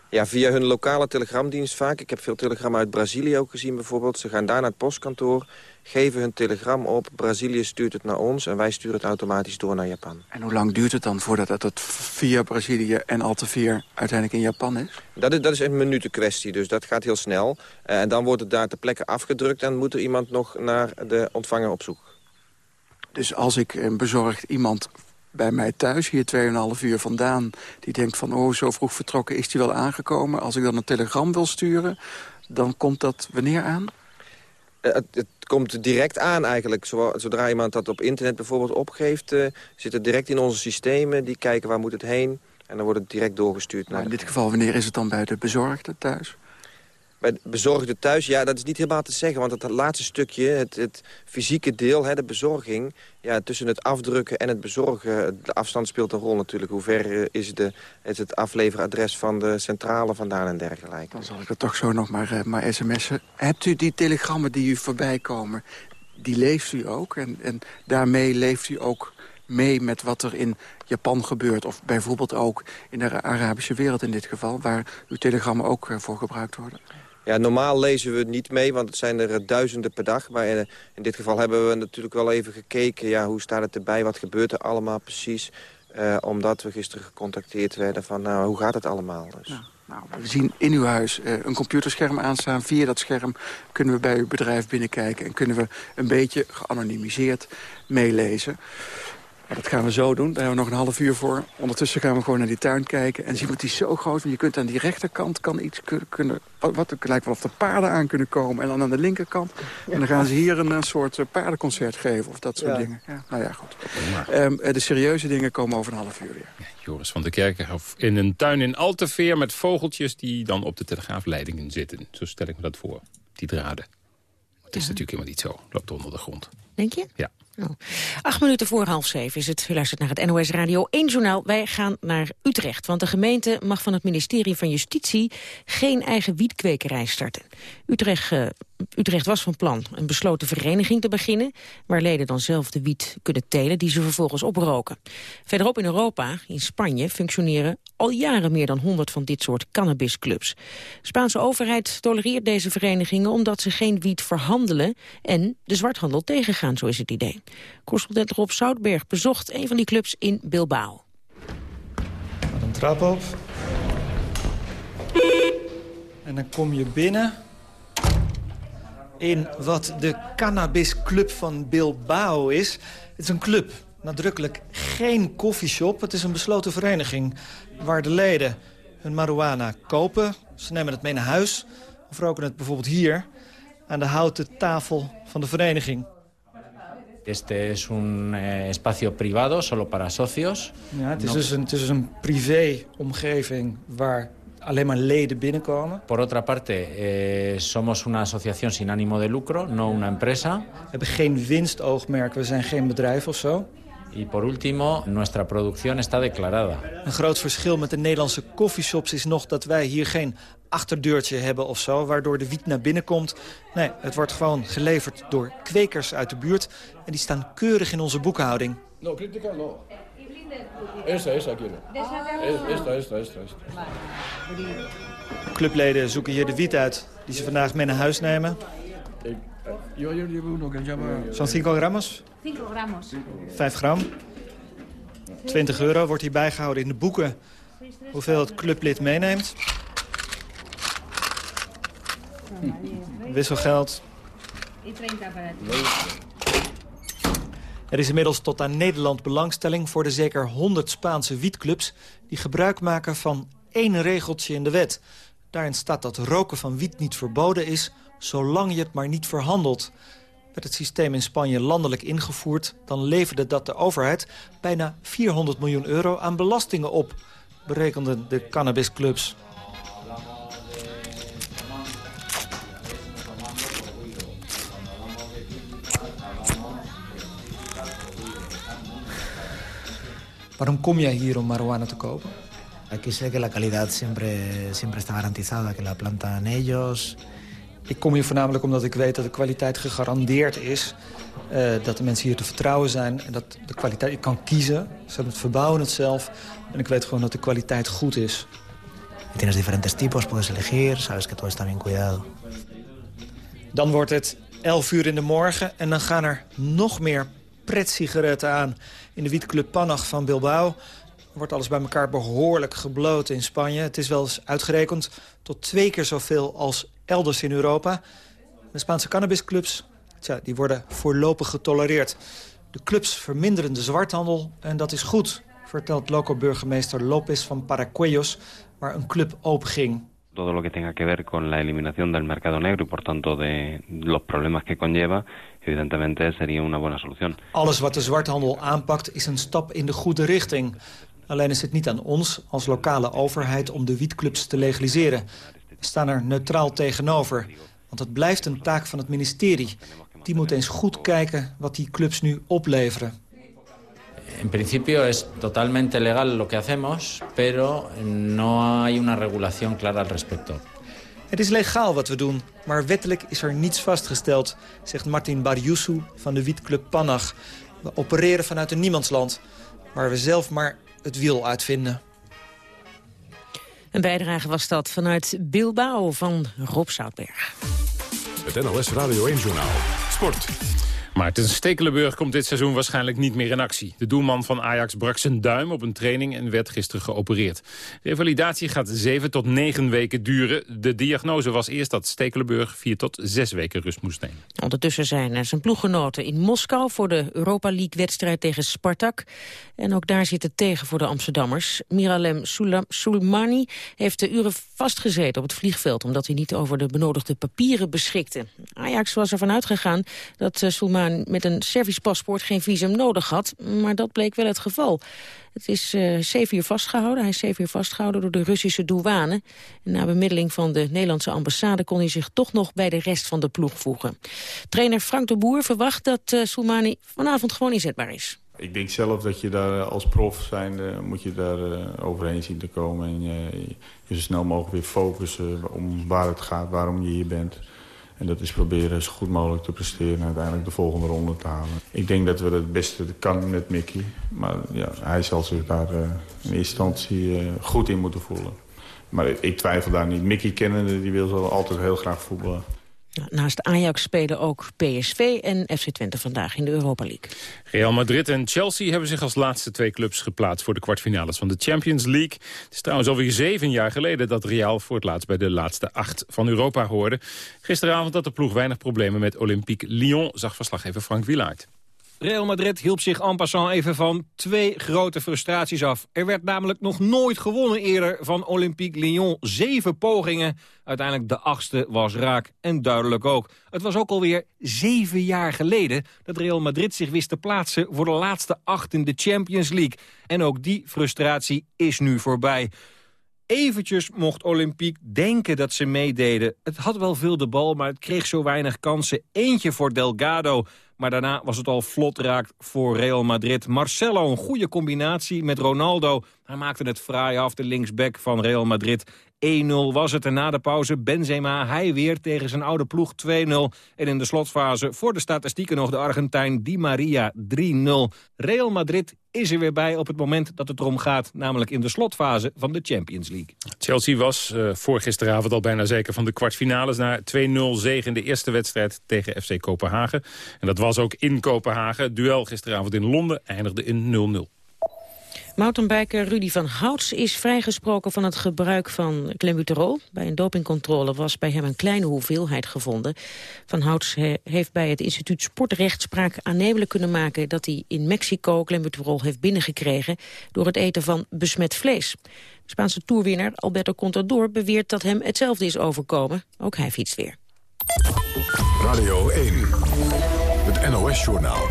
Ja, via hun lokale telegramdienst vaak. Ik heb veel telegrammen uit Brazilië ook gezien bijvoorbeeld. Ze gaan daar naar het postkantoor, geven hun telegram op. Brazilië stuurt het naar ons en wij sturen het automatisch door naar Japan. En hoe lang duurt het dan voordat het via Brazilië en Alteveer uiteindelijk in Japan is? Dat is, dat is een minuten kwestie, dus dat gaat heel snel. Eh, en dan wordt het daar ter plekke afgedrukt en moet er iemand nog naar de ontvanger op zoek. Dus als ik een bezorgd iemand bij mij thuis, hier 2,5 uur vandaan... die denkt van, oh, zo vroeg vertrokken is hij wel aangekomen. Als ik dan een telegram wil sturen, dan komt dat wanneer aan? Uh, het, het, komt direct aan eigenlijk. Zodra iemand dat op internet bijvoorbeeld opgeeft... Uh, zit het direct in onze systemen. Die kijken waar moet het heen. En dan wordt het direct doorgestuurd. Maar in dit geval, wanneer is het dan bij de bezorgde thuis? Bij bezorgde thuis, ja, dat is niet helemaal te zeggen. Want het laatste stukje, het, het fysieke deel, hè, de bezorging... Ja, tussen het afdrukken en het bezorgen, de afstand speelt een rol natuurlijk. Hoe ver eh, is, de, is het afleveradres van de centrale vandaan en dergelijke. Dan zal ik het toch zo nog maar, uh, maar sms'en. Hebt u die telegrammen die u voorbij komen, die leest u ook? En, en daarmee leeft u ook mee met wat er in Japan gebeurt. Of bijvoorbeeld ook in de Arabische wereld in dit geval... waar uw telegrammen ook uh, voor gebruikt worden. Ja, normaal lezen we niet mee, want het zijn er eh, duizenden per dag. Maar in, in, dit geval hebben we natuurlijk wel even gekeken... Ja, hoe staat het erbij, wat gebeurt er allemaal precies... Uh, omdat we gisteren gecontacteerd werden van, nou, hoe gaat het allemaal? Dus. Nou, we zien in uw huis een computerscherm aanstaan. Via dat scherm kunnen we bij uw bedrijf binnenkijken... en kunnen we een beetje geanonimiseerd meelezen dat gaan we zo doen. Daar hebben we nog een half uur voor. Ondertussen gaan we gewoon naar die tuin kijken. En zien we, het is zo groot. Want je kunt aan die rechterkant kan iets kunnen... Wat, wat het lijkt wel of er paarden aan kunnen komen. En dan aan de linkerkant. En dan gaan ze hier een, een soort eh, paardenconcert geven. Of dat soort dingen. Ja, nou ja, goed. Um, de serieuze dingen komen over een half uur weer. Ja, Joris van der Kerkhof in een tuin in Alteveer... met vogeltjes die dan op de telegraafleidingen zitten. Zo stel ik me dat voor. Die draden. Het is natuurlijk helemaal niet zo. Loopt onder de grond. Denk je? Ja. Oh. Acht minuten voor half zeven is het. U luistert naar het NOS Radio 1 Journaal. Wij gaan naar Utrecht, want de gemeente mag van het ministerie van Justitie geen eigen wietkwekerij starten. Utrecht uh, Utrecht was van plan een besloten vereniging te beginnen... waar leden dan zelf de wiet kunnen telen die ze vervolgens oproken. Verderop in Europa, in Spanje, functioneren al jaren meer dan 100 van dit soort cannabisclubs. De Spaanse overheid tolereert deze verenigingen omdat ze geen wiet verhandelen... en de zwarthandel tegengaan, zo is het idee. Correspondent Rob Zoutberg bezocht een van die clubs in Bilbao. Een trap op. En dan kom je binnen in wat de Cannabis Club van Bilbao is. Het is een club, nadrukkelijk geen koffieshop. Het is een besloten vereniging waar de leden hun marihuana kopen. Ze nemen het mee naar huis of roken het bijvoorbeeld hier... aan de houten tafel van de vereniging. Este es un eh, espacio privado, solo para socios. Ja, het is dus een, het is dus een privé-omgeving waar alleen maar leden binnenkomen. Por otra parte, eh, somos una asociación sin ánimo de lucro, no una empresa. We hebben geen winstoogmerk, we zijn geen bedrijf of zo. Y por último, nuestra producción está declarada. Een groot verschil met de Nederlandse coffeeshops is nog dat wij hier geen achterdeurtje hebben of zo, waardoor de wiet naar binnen komt. Nee, het wordt gewoon geleverd door kwekers uit de buurt en die staan keurig in onze boekhouding. No, no. Esta, esta quiero. Esta, esta, esta, esta. Clubleden zoeken hier de wiet uit die ze vandaag mee naar huis nemen. Llama... Zo'n 5 gramos? 5 gramos. 5 gram. 20 euro wordt hier bijgehouden in de boeken hoeveel het clublid meeneemt. Wisselgeld. Er is inmiddels tot aan Nederland belangstelling voor de zeker 100 Spaanse wietclubs... die gebruik maken van één regeltje in de wet. Daarin staat dat roken van wiet niet verboden is... zolang je het maar niet verhandelt. Werd het systeem in Spanje landelijk ingevoerd... dan leverde dat de overheid bijna 400 miljoen euro aan belastingen op... berekenden de cannabisclubs. Waarom kom jij hier om marihuana te kopen? Aquí sé que la calidad siempre, siempre está garantizada, que la plantan ellos. Ik kom hier voornamelijk omdat ik weet dat de kwaliteit gegarandeerd is. Uh, dat de mensen hier te vertrouwen zijn. En dat de kwaliteit, ik kan kiezen. Ze hebben het verbouwen het zelf. En ik weet gewoon dat de kwaliteit goed is. Y tienes diferentes tipos, puedes elegir. Sabes que todo está bien cuidado. Dan wordt het 11 uur in de morgen. En dan gaan er nog meer sigaretten aan in de wietclub Panach van Bilbao. Wordt alles bij elkaar behoorlijk gebloten in Spanje. Het is wel eens uitgerekend tot twee keer zoveel als elders in Europa. De Spaanse cannabisclubs die worden voorlopig getolereerd. De clubs verminderen de zwarthandel en dat is goed... vertelt loco-burgemeester López van Paracuellos, waar een club open ging. todo lo que tenga que ver con la eliminación del mercado negro y por tanto de los problemas que conlleva, evidentemente sería una buena solución. Alles wat de zwarthandel aanpakt is een stap in de goede richting. Alleen is het niet aan ons als lokale overheid om de wietclubs te legaliseren. We staan er neutraal tegenover, want het blijft een taak van het ministerie. Die moet eens goed kijken wat die clubs nu opleveren. En principio es totalmente legal lo que hacemos, pero no hay una regulación clara al respecto. Het is legaal wat we doen, maar wettelijk is er niets vastgesteld, zegt Martin Barjusu van de wietclub Panach. We opereren vanuit een niemandsland, waar we zelf maar het wiel uitvinden. Een bijdrage was dat vanuit Bilbao van Rob Zoutberg. Het NLS Radio 1 Journaal. Sport. Maarten Stekelenburg komt dit seizoen waarschijnlijk niet meer in actie. De doelman van Ajax brak zijn duim op een training en werd gisteren geopereerd. Revalidatie gaat zeven tot negen weken duren. De diagnose was eerst dat Stekelenburg vier tot zes weken rust moest nemen. Ondertussen zijn zijn ploeggenoten in Moskou voor de Europa League-wedstrijd tegen Spartak. En ook daar zit het tegen voor de Amsterdammers. Miralem Soleimani heeft de uren vastgezeten op het vliegveld... omdat hij niet over de benodigde papieren beschikte. Ajax was ervan uitgegaan dat met een Servisch paspoort geen visum nodig had. Maar dat bleek wel het geval. Het is uh, zeven uur vastgehouden. Hij is zeven uur vastgehouden door de Russische douane. En na bemiddeling van de Nederlandse ambassade... kon hij zich toch nog bij de rest van de ploeg voegen. Trainer Frank de Boer verwacht dat uh, vanavond gewoon inzetbaar is. Ik denk zelf dat je daar eh, als prof zijnde moet je daar overheen zien te komen. En je zo snel mogelijk weer focussen om waar het gaat, waarom je hier bent. En dat is proberen zo goed mogelijk te presteren en uiteindelijk de volgende ronde te halen. Ik denk dat we het beste kan met Mickey. Maar ja, hij zal zich daar uh, in eerste instantie uh, goed in moeten voelen. Maar ik twijfel daar niet. Mickey kennen, die wil altijd heel graag voetballen. Naast Ajax spelen ook PSV en FC Twente vandaag in de Europa League. Real Madrid en Chelsea hebben zich als laatste twee clubs geplaatst... voor de kwartfinales van de Champions League. Het is trouwens alweer zeven jaar geleden dat Real voor het laatst... bij de laatste acht van Europa hoorde. Gisteravond had de ploeg weinig problemen met Olympique Lyon... zag verslaggever Frank Wilaert. Real Madrid hielp zich en passant even van twee grote frustraties af. Er werd namelijk nog nooit gewonnen eerder van Olympique Lyon. Zeven pogingen, uiteindelijk de achtste was raak. En duidelijk ook. Het was ook alweer zeven jaar geleden dat Real Madrid zich wist te plaatsen... voor de laatste acht in de Champions League. En ook die frustratie is nu voorbij. Eventjes mocht Olympique denken dat ze meededen. Het had wel veel de bal, maar het kreeg zo weinig kansen. Eentje voor Delgado, maar daarna was het al vlot raakt voor Real Madrid. Marcelo, een goede combinatie met Ronaldo. Hij maakte het fraai af, de linksback van Real Madrid. 1-0 was het en na de pauze Benzema, hij weer tegen zijn oude ploeg 2-0. En in de slotfase voor de statistieken nog de Argentijn Di Maria 3-0. Real Madrid is er weer bij op het moment dat het erom gaat... namelijk in de slotfase van de Champions League. Chelsea was uh, voor gisteravond al bijna zeker van de kwartfinales... na 2-0 zege in de eerste wedstrijd tegen FC Kopenhagen. En dat was ook in Kopenhagen. Het duel gisteravond in Londen eindigde in 0-0. Mountainbiker Rudy van Houts is vrijgesproken van het gebruik van clenbuterol. Bij een dopingcontrole was bij hem een kleine hoeveelheid gevonden. Van Houts heeft bij het instituut Sportrechtspraak aannemelijk kunnen maken... dat hij in Mexico clenbuterol heeft binnengekregen door het eten van besmet vlees. De Spaanse toerwinnaar Alberto Contador beweert dat hem hetzelfde is overkomen. Ook hij fietst weer. Radio 1, het NOS-journaal.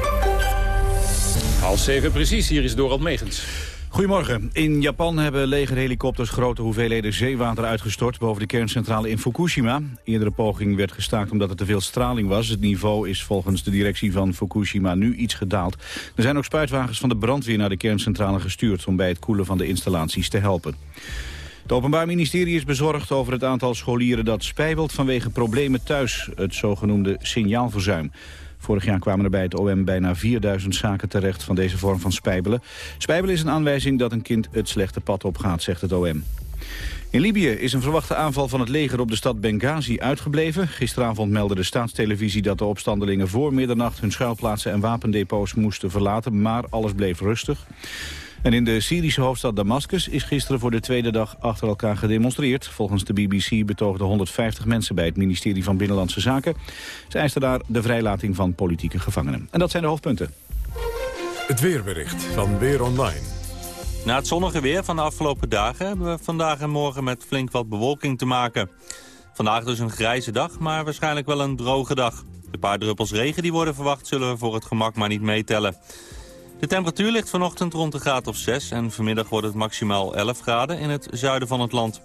Half zeven precies, hier is Dorald Megens. Goedemorgen. In Japan hebben legerhelikopters grote hoeveelheden zeewater uitgestort boven de kerncentrale in Fukushima. Eerdere poging werd gestaakt omdat er te veel straling was. Het niveau is volgens de directie van Fukushima nu iets gedaald. Er zijn ook spuitwagens van de brandweer naar de kerncentrale gestuurd om bij het koelen van de installaties te helpen. Het Openbaar Ministerie is bezorgd over het aantal scholieren dat spijbelt vanwege problemen thuis, het zogenoemde signaalverzuim. Vorig jaar kwamen er bij het OM bijna 4000 zaken terecht van deze vorm van spijbelen. Spijbelen is een aanwijzing dat een kind het slechte pad opgaat, zegt het OM. In Libië is een verwachte aanval van het leger op de stad Benghazi uitgebleven. Gisteravond meldde de staatstelevisie dat de opstandelingen voor middernacht hun schuilplaatsen en wapendepots moesten verlaten, maar alles bleef rustig. En in de Syrische hoofdstad Damascus is gisteren voor de tweede dag achter elkaar gedemonstreerd. Volgens de BBC betoogden 150 mensen bij het ministerie van Binnenlandse Zaken. Ze eisten daar de vrijlating van politieke gevangenen. En dat zijn de hoofdpunten. Het weerbericht van Weer Online. Na het zonnige weer van de afgelopen dagen hebben we vandaag en morgen met flink wat bewolking te maken. Vandaag dus een grijze dag, maar waarschijnlijk wel een droge dag. De paar druppels regen die worden verwacht zullen we voor het gemak maar niet meetellen. De temperatuur ligt vanochtend rond de graad of 6 en vanmiddag wordt het maximaal 11 graden in het zuiden van het land.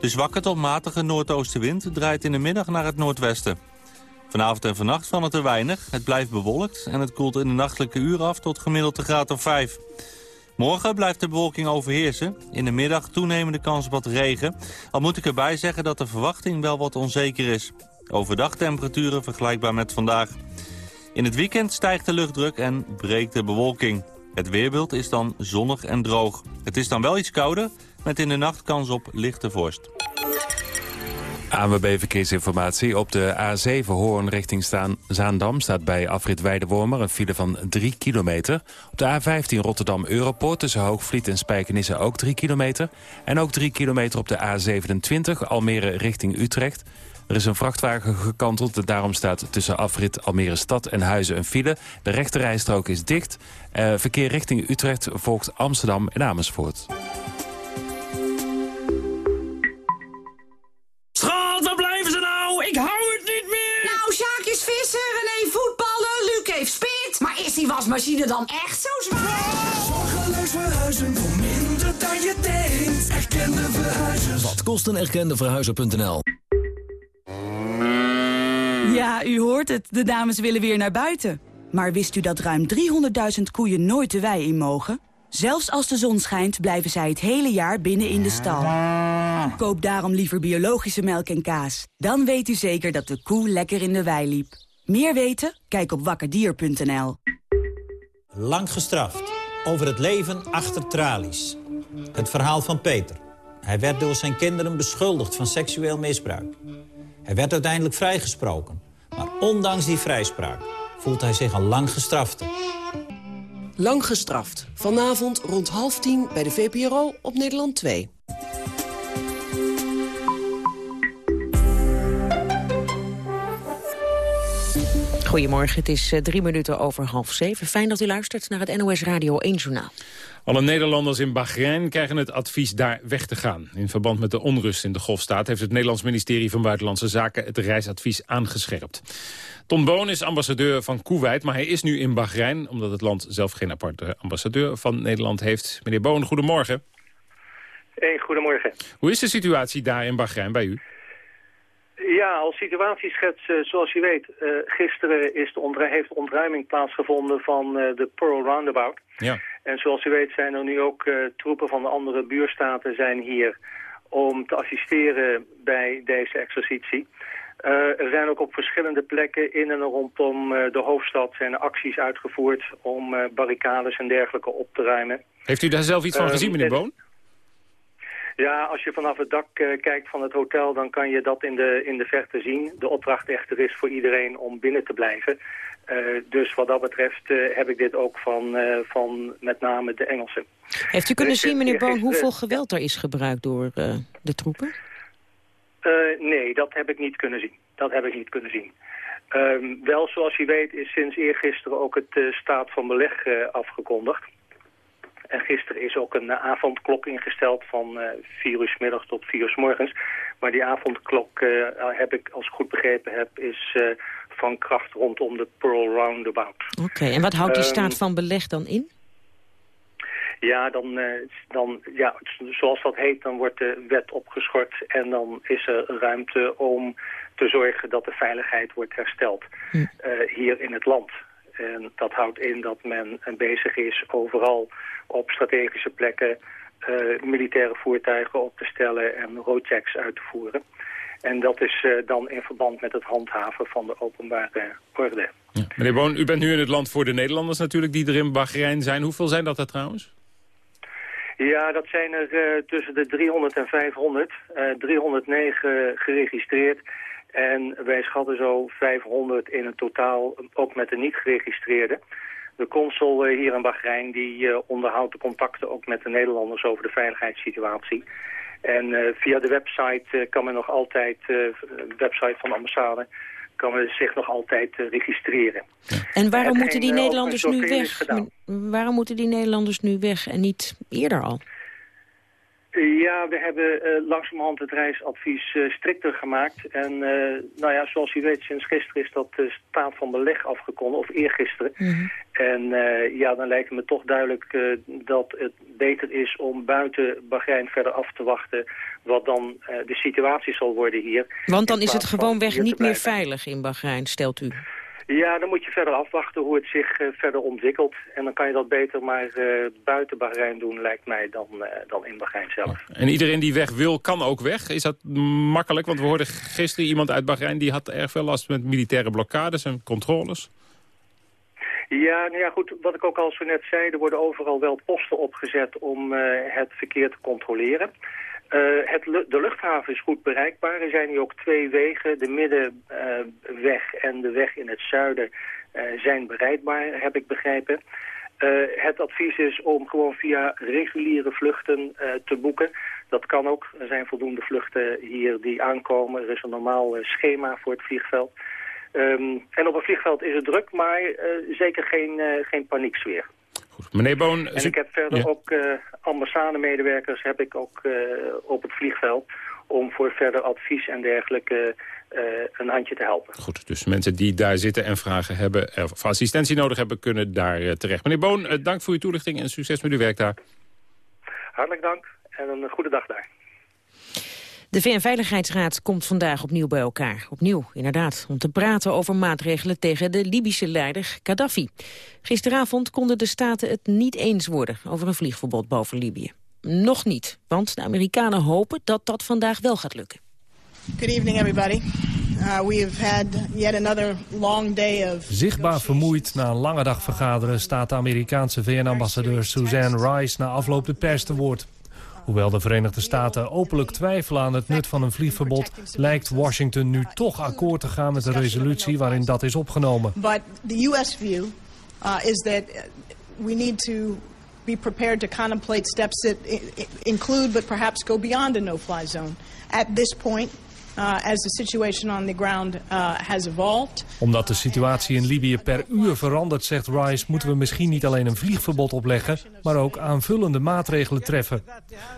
De zwakke tot matige noordoostenwind draait in de middag naar het noordwesten. Vanavond en vannacht van het er weinig. Het blijft bewolkt en het koelt in de nachtelijke uren af tot gemiddeld de graad of 5. Morgen blijft de bewolking overheersen. In de middag toenemende kans op wat regen. Al moet ik erbij zeggen dat de verwachting wel wat onzeker is. Overdag temperaturen vergelijkbaar met vandaag. In het weekend stijgt de luchtdruk en breekt de bewolking. Het weerbeeld is dan zonnig en droog. Het is dan wel iets kouder, met in de nacht kans op lichte vorst. ANWB Verkeersinformatie. Op de A7 Hoorn richting Zaandam staat bij afrit Weidewormer een file van 3 kilometer. Op de A15 Rotterdam-Europoort tussen Hoogvliet en Spijkenisse ook 3 kilometer. En ook 3 kilometer op de A27 Almere richting Utrecht. Er is een vrachtwagen gekanteld en daarom staat tussen afrit Almere Stad en Huizen een file. De rechterrijstrook is dicht. Uh, verkeer richting Utrecht volgt Amsterdam en Amersfoort. Schat, waar blijven ze nou? Ik hou het niet meer! Nou, Sjaak is visser, René voetballen, Luc heeft spit. Maar is die wasmachine dan echt zo zwaar? Zorgeloos verhuizen voor minder dan je denkt. Erkende verhuizers. Wat kost een erkende verhuizer.nl? Ja, u hoort het. De dames willen weer naar buiten. Maar wist u dat ruim 300.000 koeien nooit de wei in mogen? Zelfs als de zon schijnt, blijven zij het hele jaar binnen in de stal. Koop daarom liever biologische melk en kaas. Dan weet u zeker dat de koe lekker in de wei liep. Meer weten? Kijk op wakkerdier.nl. Lang gestraft. Over het leven achter tralies. Het verhaal van Peter. Hij werd door zijn kinderen beschuldigd van seksueel misbruik. Hij werd uiteindelijk vrijgesproken. Maar ondanks die vrijspraak voelt hij zich al lang gestrafte. Lang gestraft. Vanavond rond half tien bij de VPRO op Nederland 2. Goedemorgen, het is eh, drie minuten over half zeven. Fijn dat u luistert naar het NOS Radio 1 Journaal. Alle Nederlanders in Bahrein krijgen het advies daar weg te gaan. In verband met de onrust in de Golfstaat... heeft het Nederlands ministerie van Buitenlandse Zaken het reisadvies aangescherpt. Ton Boon is ambassadeur van Kuwait, maar hij is nu in Bahrein... omdat het land zelf geen aparte ambassadeur van Nederland heeft. Meneer Boon, goedemorgen. Hey, goedemorgen. Hoe is de situatie daar in Bahrein bij u? Ja, als situatieschets, uh, zoals je weet, uh, gisteren is de heeft de ontruiming plaatsgevonden van uh, de Pearl Roundabout. Ja. En zoals u weet zijn er nu ook troepen van de andere buurstaten zijn hier om te assisteren bij deze exercitie. er zijn ook op verschillende plekken in en rondom de hoofdstad zijn acties uitgevoerd om barricades en dergelijke op te ruimen. Heeft u daar zelf iets van gezien, meneer Boon? Ja, als je vanaf het dak uh, kijkt van het hotel, dan kan je dat in de, in de verte zien. De opdracht echter is voor iedereen om binnen te blijven. Uh, dus wat dat betreft uh, heb ik dit ook van, van met name de Engelsen. Heeft u kunnen zien, meneer Boon, hoeveel geweld er is gebruikt door de troepen? nee, dat heb ik niet kunnen zien. Dat heb ik niet kunnen zien. Ehm, wel, zoals u weet, is sinds eergisteren ook het staat van beleg afgekondigd. En gisteren is ook een avondklok ingesteld van vier uur s middags tot vier uur s morgens. Maar die avondklok, heb ik, als ik goed begrepen heb, is van kracht rondom de Pearl Roundabout. Oké, en wat houdt die um, staat van beleg dan in? Ja, dan, dan, ja, zoals dat heet, dan wordt de wet opgeschort en dan is er ruimte om te zorgen dat de veiligheid wordt hersteld hm. hier in het land. En dat houdt in dat men bezig is overal op strategische plekken uh, militaire voertuigen op te stellen en roadchecks uit te voeren. En dat is uh, dan in verband met het handhaven van de openbare orde. Ja. Meneer Boon, u bent nu in het land voor de Nederlanders natuurlijk die er in Bahrein zijn. Hoeveel zijn dat er trouwens? Ja, dat zijn er uh, tussen de 300 en 500. 309 geregistreerd. En wij schatten zo 500 in het totaal, ook met de niet geregistreerde. De consul eh, hier in Bahrein die eh, onderhoudt de contacten ook met de Nederlanders over de veiligheidssituatie. En uh, via de website uh, kan men nog altijd, de website van de ambassade, kan men zich nog altijd registreren. En waarom en moeten die Nederlanders nu weg? Waarom moeten die Nederlanders nu weg en niet eerder al? Ja, we hebben uh, langzamerhand het reisadvies uh, strikter gemaakt. En uh, nou ja, zoals u weet, sinds gisteren is dat de staat van beleg afgekondigd, of eergisteren. Mm -hmm. En ja, dan lijkt het me toch duidelijk dat het beter is om buiten Bahrein verder af te wachten wat dan de situatie zal worden hier. Want dan is het gewoonweg niet meer veilig in Bahrein, stelt u? Ja, dan moet je verder afwachten hoe het zich uh, verder ontwikkelt. En dan kan je dat beter maar uh, buiten Bahrein doen, lijkt mij, dan, uh, dan in Bahrein zelf. En iedereen die weg wil, kan ook weg? Is dat makkelijk? Want we hoorden gisteren iemand uit Bahrein... die had erg veel last met militaire blokkades en controles. Ja, nou ja, goed, wat ik ook al zo net zei, er worden overal wel posten opgezet om het verkeer te controleren. Uh, het, de luchthaven is goed bereikbaar. Er zijn nu ook twee wegen. De middenweg en de weg in het zuiden uh, zijn bereikbaar, heb ik begrepen. het advies is om gewoon via reguliere vluchten te boeken. Dat kan ook. Er zijn voldoende vluchten hier die aankomen. Er is een normaal schema voor het vliegveld. Um, en op een vliegveld is het druk, maar zeker geen, geen. Goed. Meneer Boon... En ik heb verder ja. ook uh, ambassademedewerkers heb ik ook uh, op het vliegveld... om voor verder advies en dergelijke uh, een handje te helpen. Goed, dus mensen die daar zitten en vragen hebben... of assistentie nodig hebben, kunnen daar terecht. Meneer Boon, dank voor uw toelichting en succes met uw werk daar. Hartelijk dank en een goede dag daar. De VN-veiligheidsraad komt vandaag opnieuw bij elkaar. Opnieuw, inderdaad, om te praten over maatregelen tegen de Libische leider Gaddafi. Gisteravond konden de staten het niet eens worden over een vliegverbod boven Libië. Nog niet, want de Amerikanen hopen dat dat vandaag wel gaat lukken. Good evening, everybody. Uh, we have had yet another long day of... Zichtbaar vermoeid na een lange dag vergaderen... staat de Amerikaanse VN-ambassadeur Suzanne Rice na afloop de pers te woord. Hoewel de Verenigde Staten openlijk twijfelen aan het nut van een vliegverbod... lijkt Washington nu toch akkoord te gaan met de resolutie waarin dat is opgenomen. But the U.S. view uh, is that we need to be prepared to contemplate steps that include but perhaps go beyond a no-fly zone. At this point, Omdat de situatie in Libië per uur verandert, zegt Rice... moeten we misschien niet alleen een vliegverbod opleggen... maar ook aanvullende maatregelen treffen.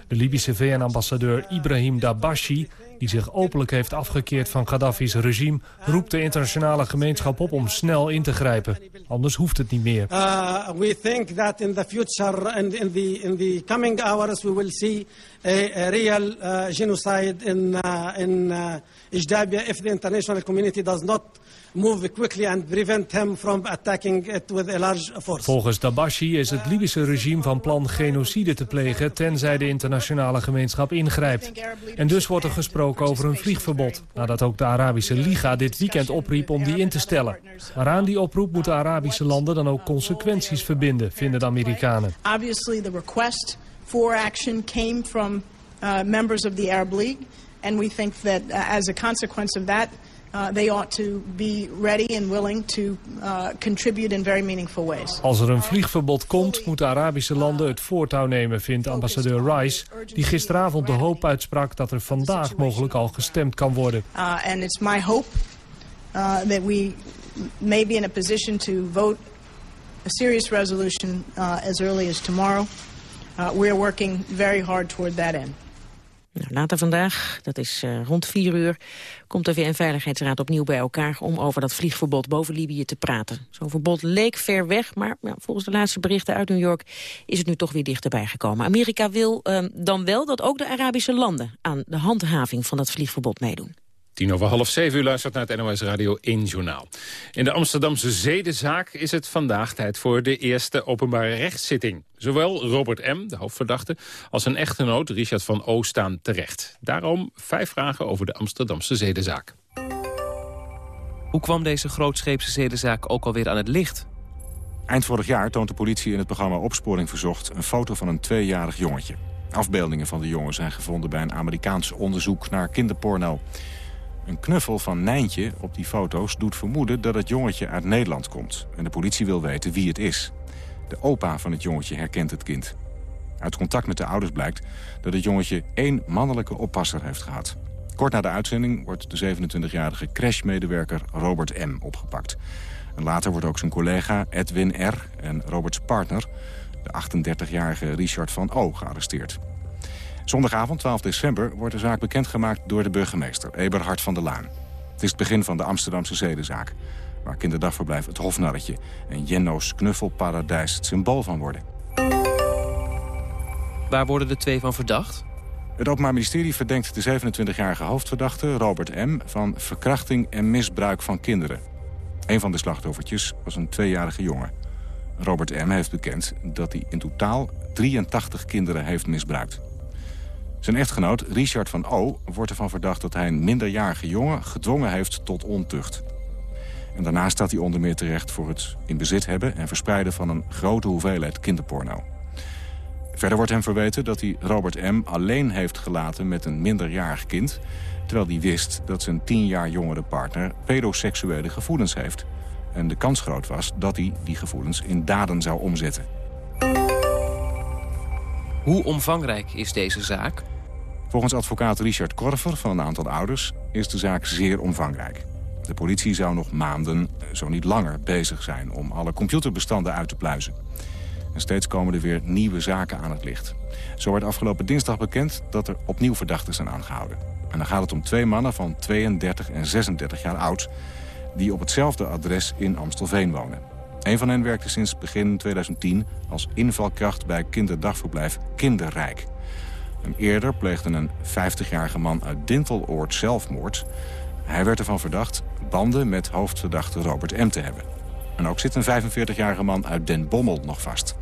De Libische VN-ambassadeur Ibrahim Dabashi die zich openlijk heeft afgekeerd van Gaddafi's regime... roept de internationale gemeenschap op om snel in te grijpen. Anders hoeft het niet meer. Uh, we think that in the future, and in the, in the coming hours... we will see a, a real uh, genocide in, uh, in uh, Ijdabia... if the international community does not move quickly and prevent him from attacking it with a large force. Volgens Dabashi is het Libische regime van plan genocide te plegen tenzij de internationale gemeenschap ingrijpt. En dus wordt er gesproken over een vliegverbod, nadat ook de Arabische Liga dit weekend opriep om die in te stellen. Maar aan die oproep moeten Arabische landen dan ook consequenties verbinden, vinden de Amerikanen. Obviously the request for action came from uh, members of the Arab League and we think that uh, as a consequence of that they ought to be ready and willing to uh, contribute in very meaningful ways. Als er een vliegverbod komt, moeten Arabische landen het voortouw nemen, vindt ambassadeur Rice, die gisteravond de hoop uitsprak dat er vandaag mogelijk al gestemd kan worden. Uh, and it's my hope uh, that we may be in a position to vote a serious resolution uh, as early as tomorrow. Uh, we're working very hard toward that end. Nou, later vandaag, dat is uh, rond vier uur, komt de VN-veiligheidsraad opnieuw bij elkaar om over dat vliegverbod boven Libië te praten. Zo'n verbod leek ver weg, maar ja, volgens de laatste berichten uit New York is het nu toch weer dichterbij gekomen. Amerika wil uh, dan wel dat ook de Arabische landen aan de handhaving van dat vliegverbod meedoen. Tien over half zeven u luistert naar het NOS Radio 1 Journaal. In de Amsterdamse zedenzaak is het vandaag tijd voor de eerste openbare rechtszitting. Zowel Robert M., de hoofdverdachte, als zijn echtgenoot Richard van O. staan terecht. Daarom vijf vragen over de Amsterdamse zedenzaak. Hoe kwam deze grootscheepse zedenzaak ook alweer aan het licht? Eind vorig jaar toont de politie in het programma Opsporing Verzocht... een foto van een tweejarig jongetje. Afbeeldingen van de jongen zijn gevonden bij een Amerikaans onderzoek naar kinderporno. Een knuffel van Nijntje op die foto's doet vermoeden dat het jongetje uit Nederland komt. En de politie wil weten wie het is. De opa van het jongetje herkent het kind. Uit contact met de ouders blijkt dat het jongetje één mannelijke oppasser heeft gehad. Kort na de uitzending wordt de 27-jarige crashmedewerker Robert M. opgepakt. En later wordt ook zijn collega Edwin R. en Roberts partner, de 38-jarige Richard van O. gearresteerd. Zondagavond, 12 december, wordt de zaak bekendgemaakt door de burgemeester, Eberhard van der Laan. Het is het begin van de Amsterdamse zedenzaak, waar kinderdagverblijf het Hofnarretje en Jenno's knuffelparadijs het symbool van worden. Waar worden de twee van verdacht? Het Openbaar Ministerie verdenkt de 27-jarige hoofdverdachte, Robert M., van verkrachting en misbruik van kinderen. Een van de slachtoffertjes was een tweejarige jongen. Robert M. heeft bekend dat hij in totaal 83 kinderen heeft misbruikt. Zijn echtgenoot, Richard van O., wordt ervan verdacht dat hij een minderjarige jongen gedwongen heeft tot ontucht. En daarnaast staat hij onder meer terecht voor het in bezit hebben en verspreiden van een grote hoeveelheid kinderporno. Verder wordt hem verweten dat hij Robert M. alleen heeft gelaten met een minderjarig kind... terwijl hij wist dat zijn tien jaar jongere partner pedoseksuele gevoelens heeft. En de kans groot was dat hij die gevoelens in daden zou omzetten. Hoe omvangrijk is deze zaak? Volgens advocaat Richard Korver van een aantal ouders is de zaak zeer omvangrijk. De politie zou nog maanden, zo niet langer, bezig zijn om alle computerbestanden uit te pluizen. En steeds komen er weer nieuwe zaken aan het licht. Zo werd afgelopen dinsdag bekend dat er opnieuw verdachten zijn aangehouden. En dan gaat het om twee mannen van 32 en 36 jaar oud... die op hetzelfde adres in Amstelveen wonen. Een van hen werkte sinds begin 2010 als invalkracht bij kinderdagverblijf Kinderrijk. En eerder pleegde een 50-jarige man uit Dinteloord zelfmoord. Hij werd ervan verdacht banden met hoofdverdachte Robert M. te hebben. En ook zit een 45-jarige man uit Den Bommel nog vast.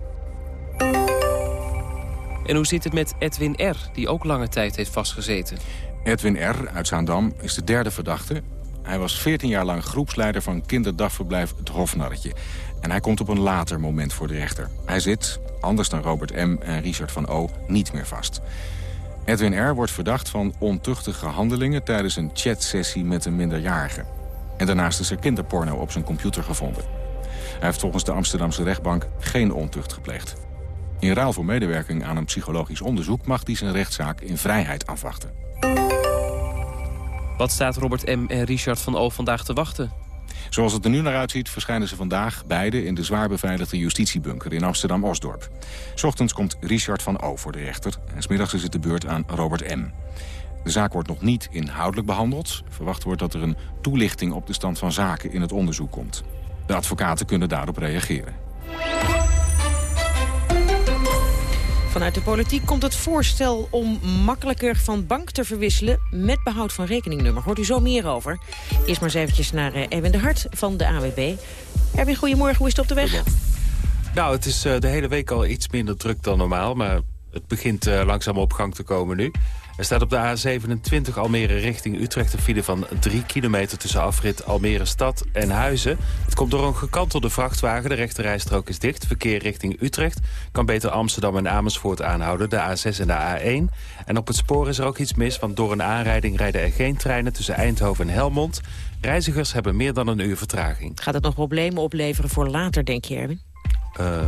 En hoe zit het met Edwin R., die ook lange tijd heeft vastgezeten? Edwin R. uit Zaandam is de derde verdachte. Hij was 14 jaar lang groepsleider van kinderdagverblijf Het Hofnarretje. En hij komt op een later moment voor de rechter. Hij zit, anders dan Robert M. en Richard van O., niet meer vast. Edwin R. wordt verdacht van ontuchtige handelingen... tijdens een chatsessie met een minderjarige. En daarnaast is er kinderporno op zijn computer gevonden. Hij heeft volgens de Amsterdamse rechtbank geen ontucht gepleegd. In ruil voor medewerking aan een psychologisch onderzoek... mag hij zijn rechtszaak in vrijheid afwachten. Wat staat Robert M. en Richard van O. vandaag te wachten? Zoals het er nu naar uitziet verschijnen ze vandaag beide in de zwaar beveiligde justitiebunker in Amsterdam-Osdorp. Ochtends komt Richard van O voor de rechter en smiddags is het de beurt aan Robert M. De zaak wordt nog niet inhoudelijk behandeld. Verwacht wordt dat er een toelichting op de stand van zaken in het onderzoek komt. De advocaten kunnen daarop reageren. Vanuit de politiek komt het voorstel om makkelijker van bank te verwisselen met behoud van rekeningnummer. Hoort u zo meer over. Eerst maar eens eventjes naar uh, Erwin de Hart van de AWB. Erwin, goedemorgen. Hoe is het op de weg? Nou, het is uh, de hele week al iets minder druk dan normaal, maar het begint uh, langzaam op gang te komen nu. Er staat op de A27 Almere richting Utrecht een file van 3 kilometer tussen afrit Almere Stad en Huizen. Het komt door een gekantelde vrachtwagen. De rechterrijstrook is dicht. Verkeer richting Utrecht kan beter Amsterdam en Amersfoort aanhouden. De A6 en de A1. En op het spoor is er ook iets mis, want door een aanrijding rijden er geen treinen tussen Eindhoven en Helmond. Reizigers hebben meer dan een uur vertraging. Gaat het nog problemen opleveren voor later, denk je, Erwin? Uh,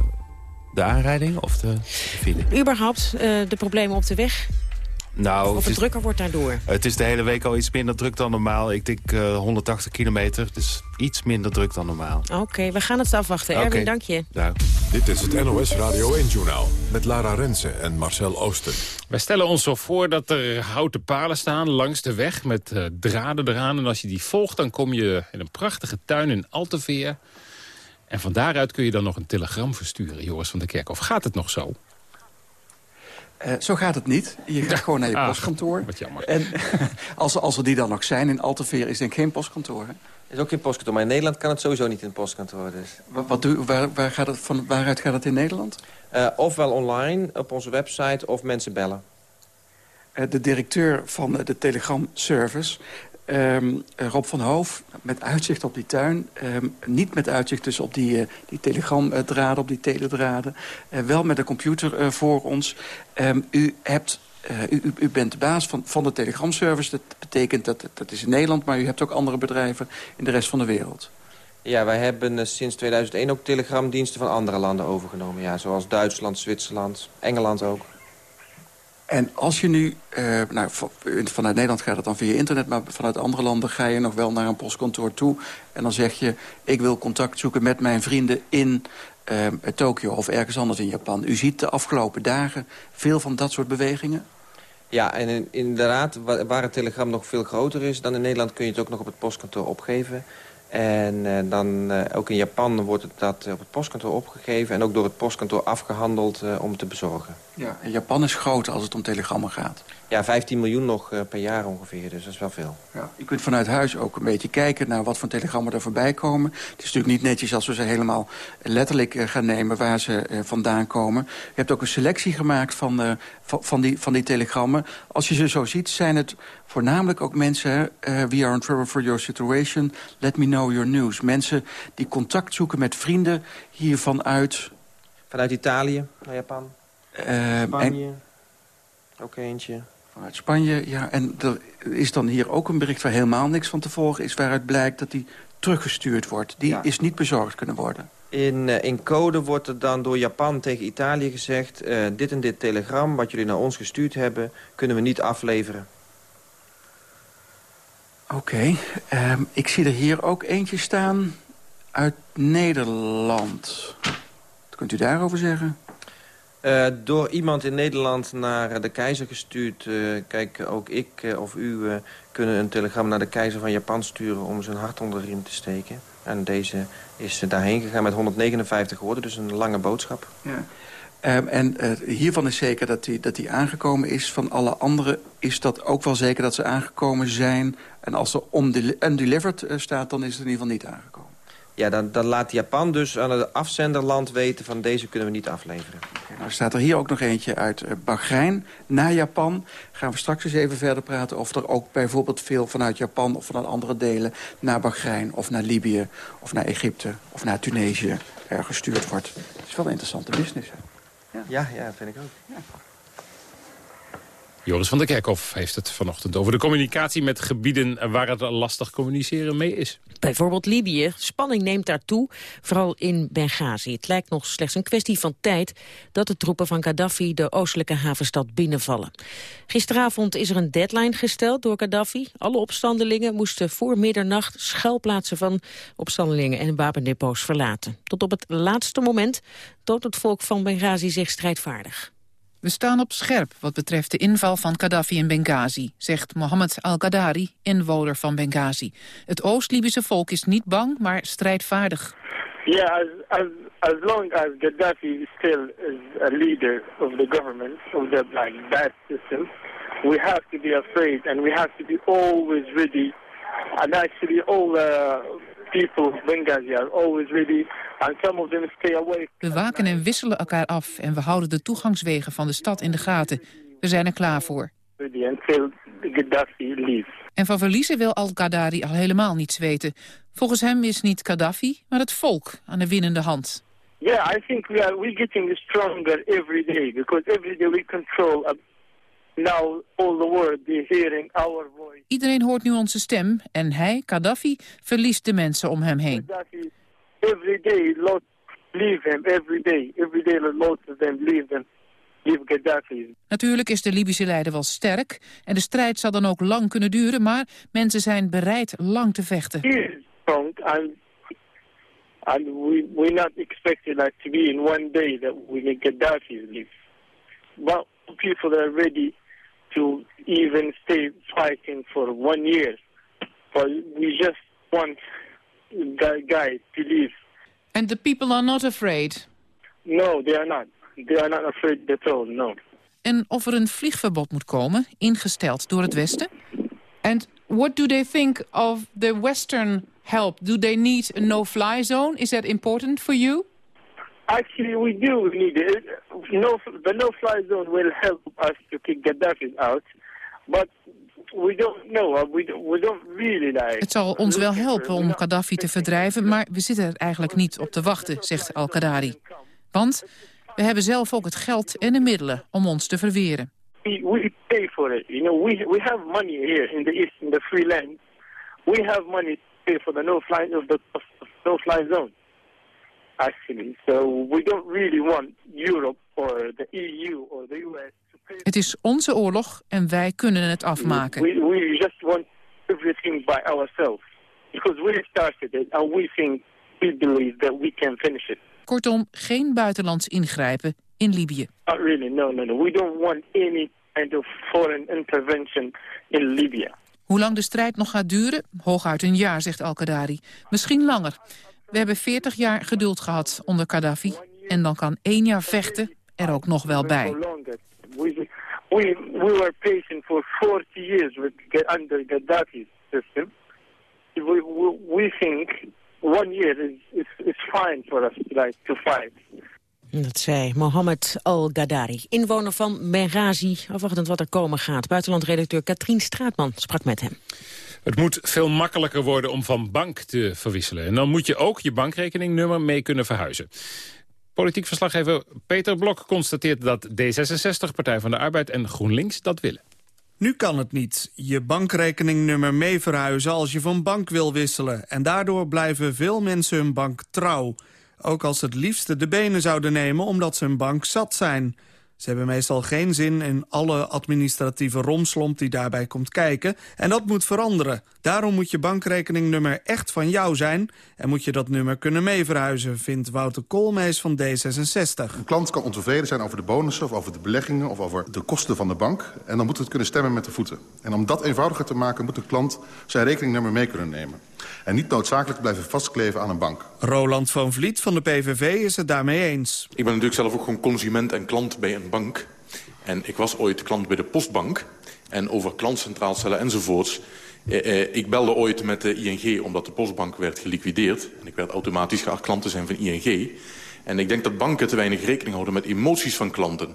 de aanrijding of de, de file? Überhaupt uh, de problemen op de weg? Nou, of het, het drukker wordt daardoor? Het is de hele week al iets minder druk dan normaal. Ik denk uh, 180 kilometer, dus iets minder druk dan normaal. Oké, okay, we gaan het afwachten. Okay. Erwin, dank je. Ja. Dit is het NOS Radio 1-journaal met Lara Rensen en Marcel Oosten. Wij stellen ons zo voor dat er houten palen staan langs de weg met uh, draden eraan. En als je die volgt, dan kom je in een prachtige tuin in Alteveer. En van daaruit kun je dan nog een telegram versturen, Joris van der Kerk. Of gaat het nog zo? Uh, zo gaat het niet. Je gaat ja. gewoon naar je ah, postkantoor. Wat jammer. En als, als er die dan nog zijn, in Alteveer is denk ik geen postkantoor. Hè? is ook geen postkantoor, maar in Nederland kan het sowieso niet in het postkantoor. Dus. Wat, wat doe, waar, waar gaat het, van waaruit gaat het in Nederland? Uh, ofwel online, op onze website, of mensen bellen. Uh, de directeur van de Telegram Service Um, Rob van Hoof, met uitzicht op die tuin. Um, niet met uitzicht dus op die, uh, telegramdraden, op die teledraden. Uh, wel met een computer uh, voor ons. Um, u, hebt, u, u, bent de baas van, van de telegramservice. Dat betekent dat dat is in Nederland, maar u hebt ook andere bedrijven in de rest van de wereld. Ja, wij hebben sinds 2001 ook telegramdiensten van andere landen overgenomen. Ja, zoals Duitsland, Zwitserland, Engeland ook. En als je nu, uh, nou, vanuit Nederland gaat het dan via internet... maar vanuit andere landen ga je nog wel naar een postkantoor toe... en dan zeg je, ik wil contact zoeken met mijn vrienden in uh, Tokio... of ergens anders in Japan. U ziet de afgelopen dagen veel van dat soort bewegingen? Ja, en inderdaad, waar het telegram nog veel groter is dan in Nederland... kun je het ook nog op het postkantoor opgeven... En uh, dan uh, ook in Japan wordt het dat op het postkantoor opgegeven... en ook door het postkantoor afgehandeld uh, om te bezorgen. Ja, en Japan is groot als het om telegrammen gaat. Ja, 15 miljoen nog per jaar ongeveer, dus dat is wel veel. Ja. Je kunt vanuit huis ook een beetje kijken naar wat voor telegrammen er voorbij komen. Het is natuurlijk niet netjes als we ze helemaal letterlijk gaan nemen waar ze vandaan komen. Je hebt ook een selectie gemaakt van, van, van, die, van die telegrammen. Als je ze zo ziet, zijn het voornamelijk ook mensen... Uh, we are in trouble for your situation, let me know your news. Mensen die contact zoeken met vrienden hier vanuit... Vanuit Italië naar Japan? Uh, Spanje, en, ook eentje. Vanuit Spanje, ja. En er is dan hier ook een bericht waar helemaal niks van te volgen is... waaruit blijkt dat die teruggestuurd wordt. Die ja. is niet bezorgd kunnen worden. In, uh, in code wordt er dan door Japan tegen Italië gezegd... Uh, dit en dit telegram, wat jullie naar ons gestuurd hebben... kunnen we niet afleveren. Oké, okay. um, ik zie er hier ook eentje staan uit Nederland. Wat kunt u daarover zeggen? Uh, door iemand in Nederland naar de keizer gestuurd. Uh, kijk, ook ik uh, of u kunnen een telegram naar de keizer van Japan sturen... om zijn hart onder de riem te steken. En deze is daarheen gegaan met 159 woorden, dus een lange boodschap. Ja. Um, en hiervan is zeker dat die, dat die aangekomen is. Van alle andere is dat ook wel zeker dat ze aangekomen zijn. En als er undelivered staat, dan is het in ieder geval niet aangekomen. Ja, dan, dan laat Japan dus aan het afzenderland weten... van deze kunnen we niet afleveren. Nou staat er hier ook nog eentje uit uh, Bahrein naar Japan. Gaan we straks eens even verder praten... of er ook bijvoorbeeld veel vanuit Japan of vanuit andere delen... naar Bahrein of naar Libië of naar Egypte of naar Tunesië er gestuurd wordt. Het is wel een interessante business, hè? Ja, ja, ja dat vind ik ook. Ja. Joris van der Kerkhoff heeft het vanochtend over de communicatie met gebieden waar het lastig communiceren mee is. Bijvoorbeeld Libië. Spanning neemt daar toe, vooral in Benghazi. Het lijkt nog slechts een kwestie van tijd dat de troepen van Gaddafi de oostelijke havenstad binnenvallen. Gisteravond is er een deadline gesteld door Gaddafi. Alle opstandelingen moesten voor middernacht schuilplaatsen van opstandelingen en wapendepots verlaten. Tot op het laatste moment toont het volk van Benghazi zich strijdvaardig. We staan op scherp wat betreft de inval van Gaddafi in Benghazi, zegt Mohammed al-Qadari, inwoner van Benghazi. Het Oost-Libische volk is niet bang, maar strijdvaardig. Yeah, as, as, as long as Gaddafi still is a leader of the government, of the like, bad system, we have to be afraid and we have to be always ready. And actually all uh, people of Benghazi are always ready and some of them stay away. We waken en wisselen elkaar af en we houden de toegangswegen van de stad in de gaten. We zijn er klaar voor. En van verliezen wil al-Qadari al helemaal niets weten. Volgens hem is niet Gaddafi, maar het volk aan de winnende hand. Yeah, I think we are we getting stronger every day because every day we control Now all the world is hearing our voice. Iedereen hoort nu onze stem en hij, Gaddafi, verliest de mensen om hem heen. Gaddafi, every day, lots leave him, every day. Every day, lots of them leave Gaddafi. Natuurlijk is de Libische leider wel sterk en de strijd zal dan ook lang kunnen duren, maar mensen zijn bereid lang te vechten. He is strong and, and we, we not expecting that to be in one day that we make Gaddafi leave. But people are ready to even stay fighting for one year. But we just want that guy to leave. And the people are not afraid? No, they are not. They are not afraid at all, no. En of er een vliegverbod moet komen, ingesteld door het Westen? And what do they think of the Western help? Do they need a no-fly zone? Is that important for you? Actually, we do need it. No, the no-fly zone will help us to kick Gaddafi out, but we don't know. We, we don't really like. Het zal ons wel helpen om Gaddafi te verdrijven, maar we zitten er eigenlijk niet op te wachten, zegt Al-Qadari. Want we hebben zelf ook het geld en de middelen om ons te verweren. We, we pay for it. You know, we, we have money here in the east, in the free land. We have money to pay for the no-fly of the no-fly zone actually. So we don't really want Europe or the EU or the US to pay. Het is onze oorlog en wij kunnen het afmaken. We, we just want everything by ourselves. Because we started it and we think, we believe that we can finish it. Kortom, geen buitenlands ingrijpen in Libië. Not really, no, no, no. We don't want any kind of foreign intervention in Libya. Hoe lang de strijd nog gaat duren? Hooguit een jaar, zegt Al-Qadari. Misschien langer. We hebben 40 jaar geduld gehad onder Gaddafi. En dan kan één jaar vechten er ook nog wel bij. We, we, were patient for 40 years with, under Gaddafi's system. We, we, we think one year is, is, is fine for us like, to fight. Dat zei Mohammed Al-Gadari, inwoner van Benghazi. Afwachtend wat er komen gaat. Buitenlandredacteur Katrien Straatman sprak met hem. Het moet veel makkelijker worden om van bank te verwisselen. En dan moet je ook je bankrekeningnummer mee kunnen verhuizen. Politiek verslaggever Peter Blok constateert dat D66, Partij van de Arbeid en GroenLinks dat willen. Nu kan het niet. Je bankrekeningnummer mee verhuizen als je van bank wil wisselen. En daardoor blijven veel mensen hun bank trouw. Ook als ze het liefste de benen zouden nemen omdat ze hun bank zat zijn. Ze hebben meestal geen zin in alle administratieve romslomp die daarbij komt kijken. En dat moet veranderen. Daarom moet je bankrekeningnummer echt van jou zijn... en moet je dat nummer kunnen meeverhuizen, vindt Wouter Koolmees van D66. Een klant kan ontevreden zijn over de bonussen of over de beleggingen... of over de kosten van de bank. En dan moet het kunnen stemmen met de voeten. En om dat eenvoudiger te maken moet de klant zijn rekeningnummer mee kunnen nemen. En niet noodzakelijk blijven vastkleven aan een bank. Roland van Vliet van de PVV is het daarmee eens. Ik ben natuurlijk zelf ook gewoon consument en klant bij een bank. En ik was ooit klant bij de Postbank. En over klantcentraalcellen enzovoorts... Eh, eh, ik belde ooit met de ING omdat de Postbank werd geliquideerd. En ik werd automatisch geacht klant te zijn van ING. En ik denk dat banken te weinig rekening houden met emoties van klanten.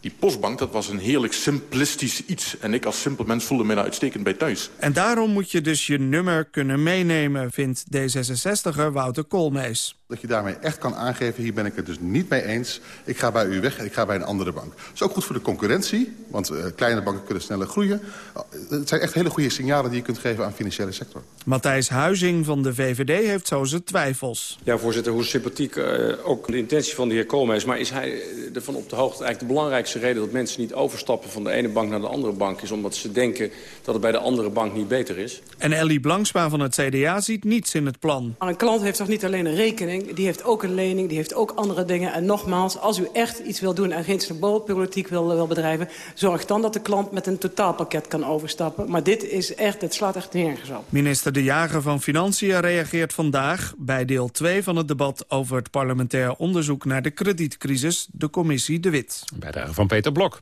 Die postbank, dat was een heerlijk simplistisch iets. En ik als simpel mens voelde me daar uitstekend bij thuis. En daarom moet je dus je nummer kunnen meenemen, vindt D66er Wouter Koolmees. Dat je daarmee echt kan aangeven, hier ben ik het dus niet mee eens. Ik ga bij u weg en ik ga bij een andere bank. Dat is ook goed voor de concurrentie, want uh, kleine banken kunnen sneller groeien. Uh, het zijn echt hele goede signalen die je kunt geven aan de financiële sector. Matthijs Huizing van de VVD heeft zo zijn twijfels. Ja, voorzitter, hoe sympathiek uh, ook de intentie van de heer Koolmees... maar is hij ervan op de hoogte eigenlijk de belangrijkste reden... dat mensen niet overstappen van de ene bank naar de andere bank... is omdat ze denken dat het bij de andere bank niet beter is? En Ellie Blanksma van het CDA ziet niets in het plan. Een klant heeft toch niet alleen een rekening die heeft ook een lening, die heeft ook andere dingen. En nogmaals, als u echt iets wil doen en geen symboolpolitiek wil, wil bedrijven... zorg dan dat de klant met een totaalpakket kan overstappen. Maar dit is echt, het slaat echt nergens op. Minister De Jager van Financiën reageert vandaag... bij deel 2 van het debat over het parlementair onderzoek naar de kredietcrisis... de commissie De Wit. Bijdrage van Peter Blok.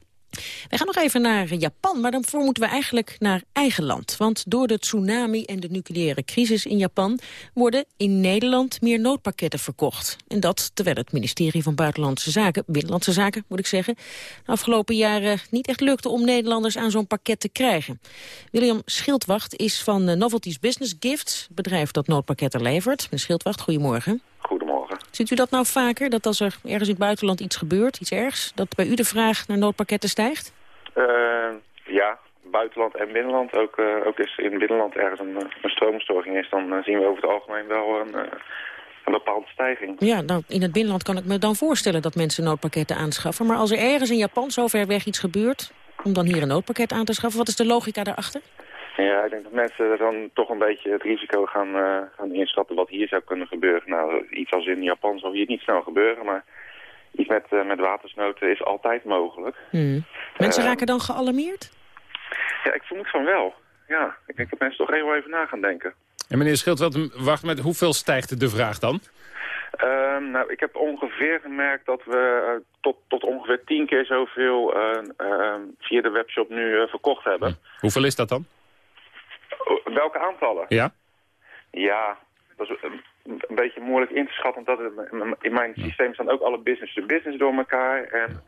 We gaan nog even naar Japan, maar daarvoor moeten we eigenlijk naar eigen land. Want door de tsunami en de nucleaire crisis in Japan... worden in Nederland meer noodpakketten verkocht. En dat terwijl het ministerie van Buitenlandse Zaken, Binnenlandse Zaken moet ik zeggen... de afgelopen jaren niet echt lukte om Nederlanders aan zo'n pakket te krijgen. William Schildwacht is van Novelties Business Gift, bedrijf dat noodpakketten levert. Schildwacht, goedemorgen. Goedemorgen. Ziet u dat nou vaker, dat als er ergens in het buitenland iets gebeurt, iets ergs... dat bij u de vraag naar noodpakketten stijgt? Uh, ja, buitenland en binnenland. Ook, uh, ook is in het binnenland ergens een, een stroomstoring is... dan zien we over het algemeen wel een, een bepaalde stijging. Ja, nou, in het binnenland kan ik me dan voorstellen dat mensen noodpakketten aanschaffen. Maar als er ergens in Japan zo ver weg iets gebeurt... om dan hier een noodpakket aan te schaffen, wat is de logica daarachter? Ja, ik denk dat mensen dan toch een beetje het risico gaan, uh, gaan inschatten wat hier zou kunnen gebeuren. Nou, iets als in Japan zal hier niet snel gebeuren, maar iets met, uh, met watersnoten is altijd mogelijk. Hmm. Mensen uh, raken dan gealarmeerd? Ja, ik vermoed van wel. Ja, ik denk dat mensen toch heel even na gaan denken. En meneer Schildweld, wacht met hoeveel stijgt de vraag dan? Uh, nou, ik heb ongeveer gemerkt dat we uh, tot, tot ongeveer tien keer zoveel uh, via de webshop nu verkocht hebben. Hm. Hoeveel is dat dan? Welke aantallen? Ja. Ja, dat is een, een beetje moeilijk in te schatten. Omdat het, in mijn systeem staan ook alle business-to-business -business door elkaar en,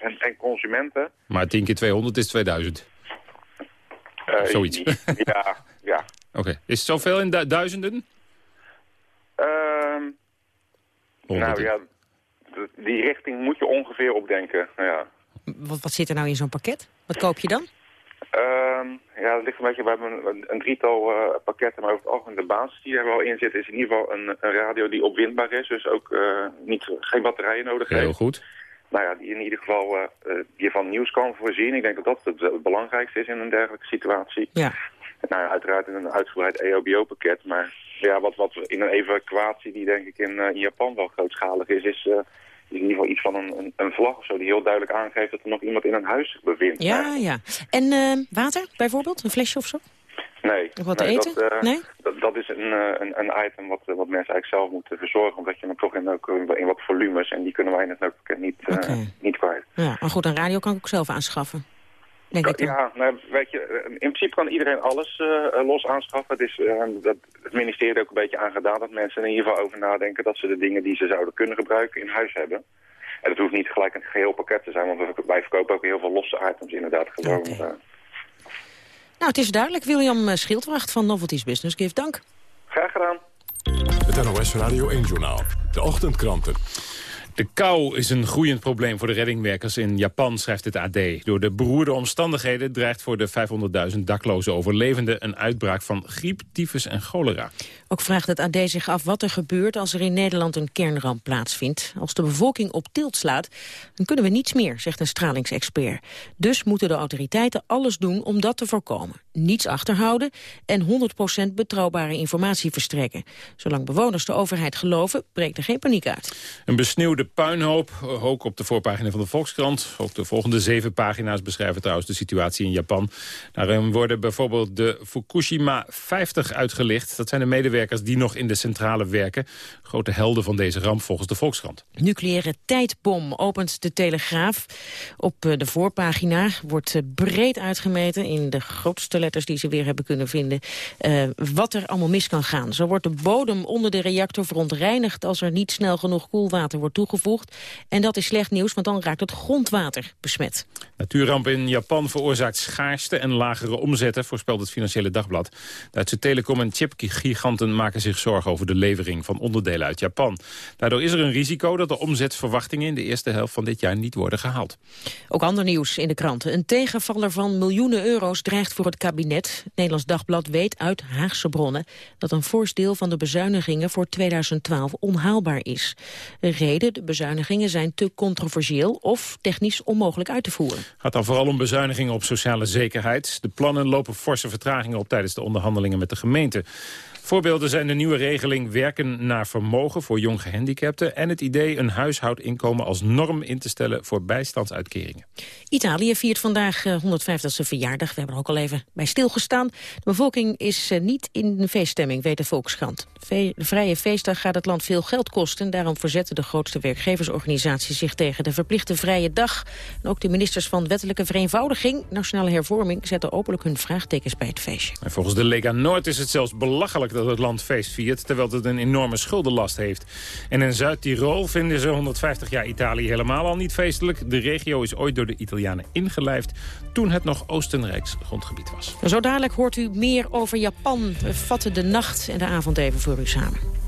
en, en, consumenten. Maar 10 keer 200 is 2000? Zoiets. Ja, ja. Oké. Okay. Is het zoveel in du duizenden? Um, nou ja, die richting moet je ongeveer opdenken. Ja. Wat, wat zit er nou in zo'n pakket? Wat koop je dan? Um, ja, dat ligt een beetje bij een, een drietal uh, pakketten, maar over het algemeen de basis die er wel in zit is in ieder geval een, een radio die opwindbaar is, dus ook uh, niet, geen batterijen nodig heeft. Heel goed. Nou ja, die in ieder geval uh, die van nieuws kan voorzien. Ik denk dat dat het, het belangrijkste is in een dergelijke situatie. Ja. Nou ja, uiteraard in een uitgebreid E EHBO-pakket, maar ja, wat, wat in een evacuatie die denk ik in, in Japan wel grootschalig is, is in ieder geval iets van een, een, een, vlag of zo... die heel duidelijk aangeeft dat er nog iemand in een huis zich bevindt. Ja, ja. En uh, water bijvoorbeeld? Een flesje of zo? Nee. Wat nee, eten? Dat, uh, nee? Dat, dat is een, een, een item wat, wat mensen eigenlijk zelf moeten verzorgen... omdat je hem toch in, ook in wat volumes... en die kunnen wij ook niet, okay. niet kwijt. Ja, maar goed, een radio kan ik ook zelf aanschaffen. Denk ik ja, nou, weet je, in principe kan iedereen alles uh, los aanschaffen. Het, is, uh, dat, het ministerie ook een beetje aangedaan dat mensen in ieder geval over nadenken... dat ze de dingen die ze zouden kunnen gebruiken in huis hebben. En het hoeft niet gelijk een geheel pakket te zijn, want wij verkopen ook heel veel losse items inderdaad gewoon. Okay. Uh... Nou, het is duidelijk. William Schildwacht van Novelties Business Gift, dank. Graag gedaan. Het NOS Radio 1-journaal. De ochtendkranten. De kou is een groeiend probleem voor de reddingwerkers in Japan, schrijft het AD. Door de beroerde omstandigheden dreigt voor de 500.000 dakloze overlevenden... een uitbraak van griep, tyfus en cholera. Ook vraagt het AD zich af wat er gebeurt als er in Nederland een kernramp plaatsvindt. Als de bevolking op tilt slaat, dan kunnen we niets meer, zegt een stralingsexpert. Dus moeten de autoriteiten alles doen om dat te voorkomen. niets achterhouden en 100% betrouwbare informatie verstrekken. Zolang bewoners de overheid geloven, breekt er geen paniek uit. Een besneeuwde puinhoop, ook op de voorpagina van de Volkskrant. Ook de volgende zeven pagina's beschrijven trouwens de situatie in Japan. Daarin worden bijvoorbeeld de Fukushima 50 uitgelicht. Dat zijn de medewerkers die nog in de centrale werken. Grote helden van deze ramp volgens de Volkskrant. Nucleaire tijdbom opent de Telegraaf. Op eh, de voorpagina wordt eh, breed uitgemeten... in de grootste letters die ze weer hebben kunnen vinden... Uh, wat er allemaal mis kan gaan. Zo wordt de bodem onder de reactor verontreinigd... als er niet snel genoeg koelwater wordt toegevoegd. En dat is slecht nieuws, want dan raakt het grondwater besmet. Natuurramp in Japan veroorzaakt schaarste en lagere omzetten... voorspelt het Financiële Dagblad. Duitse telecom- en chipgiganten maken zich zorgen... over de levering van onderdelen uit Japan. Daardoor is er een risico dat de omzetverwachtingen... in de eerste helft van dit jaar niet worden gehaald. Ook ander nieuws in de kranten. Een tegenvaller van miljoenen euro's dreigt voor het kabinet. Het Nederlands Dagblad weet uit Haagse bronnen... dat een fors deel van de bezuinigingen voor 2012 onhaalbaar is. De reden, de bezuinigingen zijn te controversieel... of technisch onmogelijk uit te voeren. Het gaat dan vooral om bezuinigingen op sociale zekerheid. De plannen lopen forse vertragingen op tijdens de onderhandelingen met de gemeente. Voorbeelden zijn de nieuwe regeling werken naar vermogen voor jong gehandicapten... en het idee een huishoudinkomen als norm in te stellen voor bijstandsuitkeringen. Italië viert vandaag 150ste eh, verjaardag. We hebben er ook al even bij stilgestaan. De bevolking is eh, niet in feeststemming, weet de Volkskrant. De vrije feestdag gaat het land veel geld kosten. Daarom verzetten de grootste werkgeversorganisaties zich tegen de verplichte vrije dag. En ook de ministers van Wettelijke Vereenvoudiging, Nationale Hervorming... zetten openlijk hun vraagtekens bij het feestje. En volgens de Lega Noord is het zelfs belachelijk dat het land feest viert... terwijl het een enorme schuldenlast heeft. En in Zuid-Tirol vinden ze 150 jaar Italië helemaal al niet feestelijk. De regio is ooit door de Italianen ingelijfd... toen het nog Oostenrijks grondgebied was. Zo dadelijk hoort u meer over Japan. We vatten de nacht en de avond even voor u samen.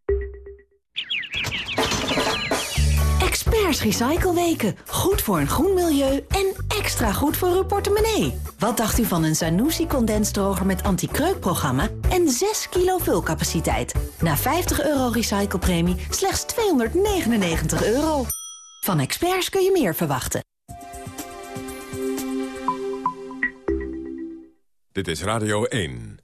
Experts Recycleweken. Goed voor een groen milieu en extra goed voor uw portemonnee. Wat dacht u van een Zanussi condensdroger met anti-kreukprogramma en 6 kilo vulcapaciteit? Na 50 euro recyclepremie slechts 299 euro. Van experts kun je meer verwachten. Dit is Radio 1.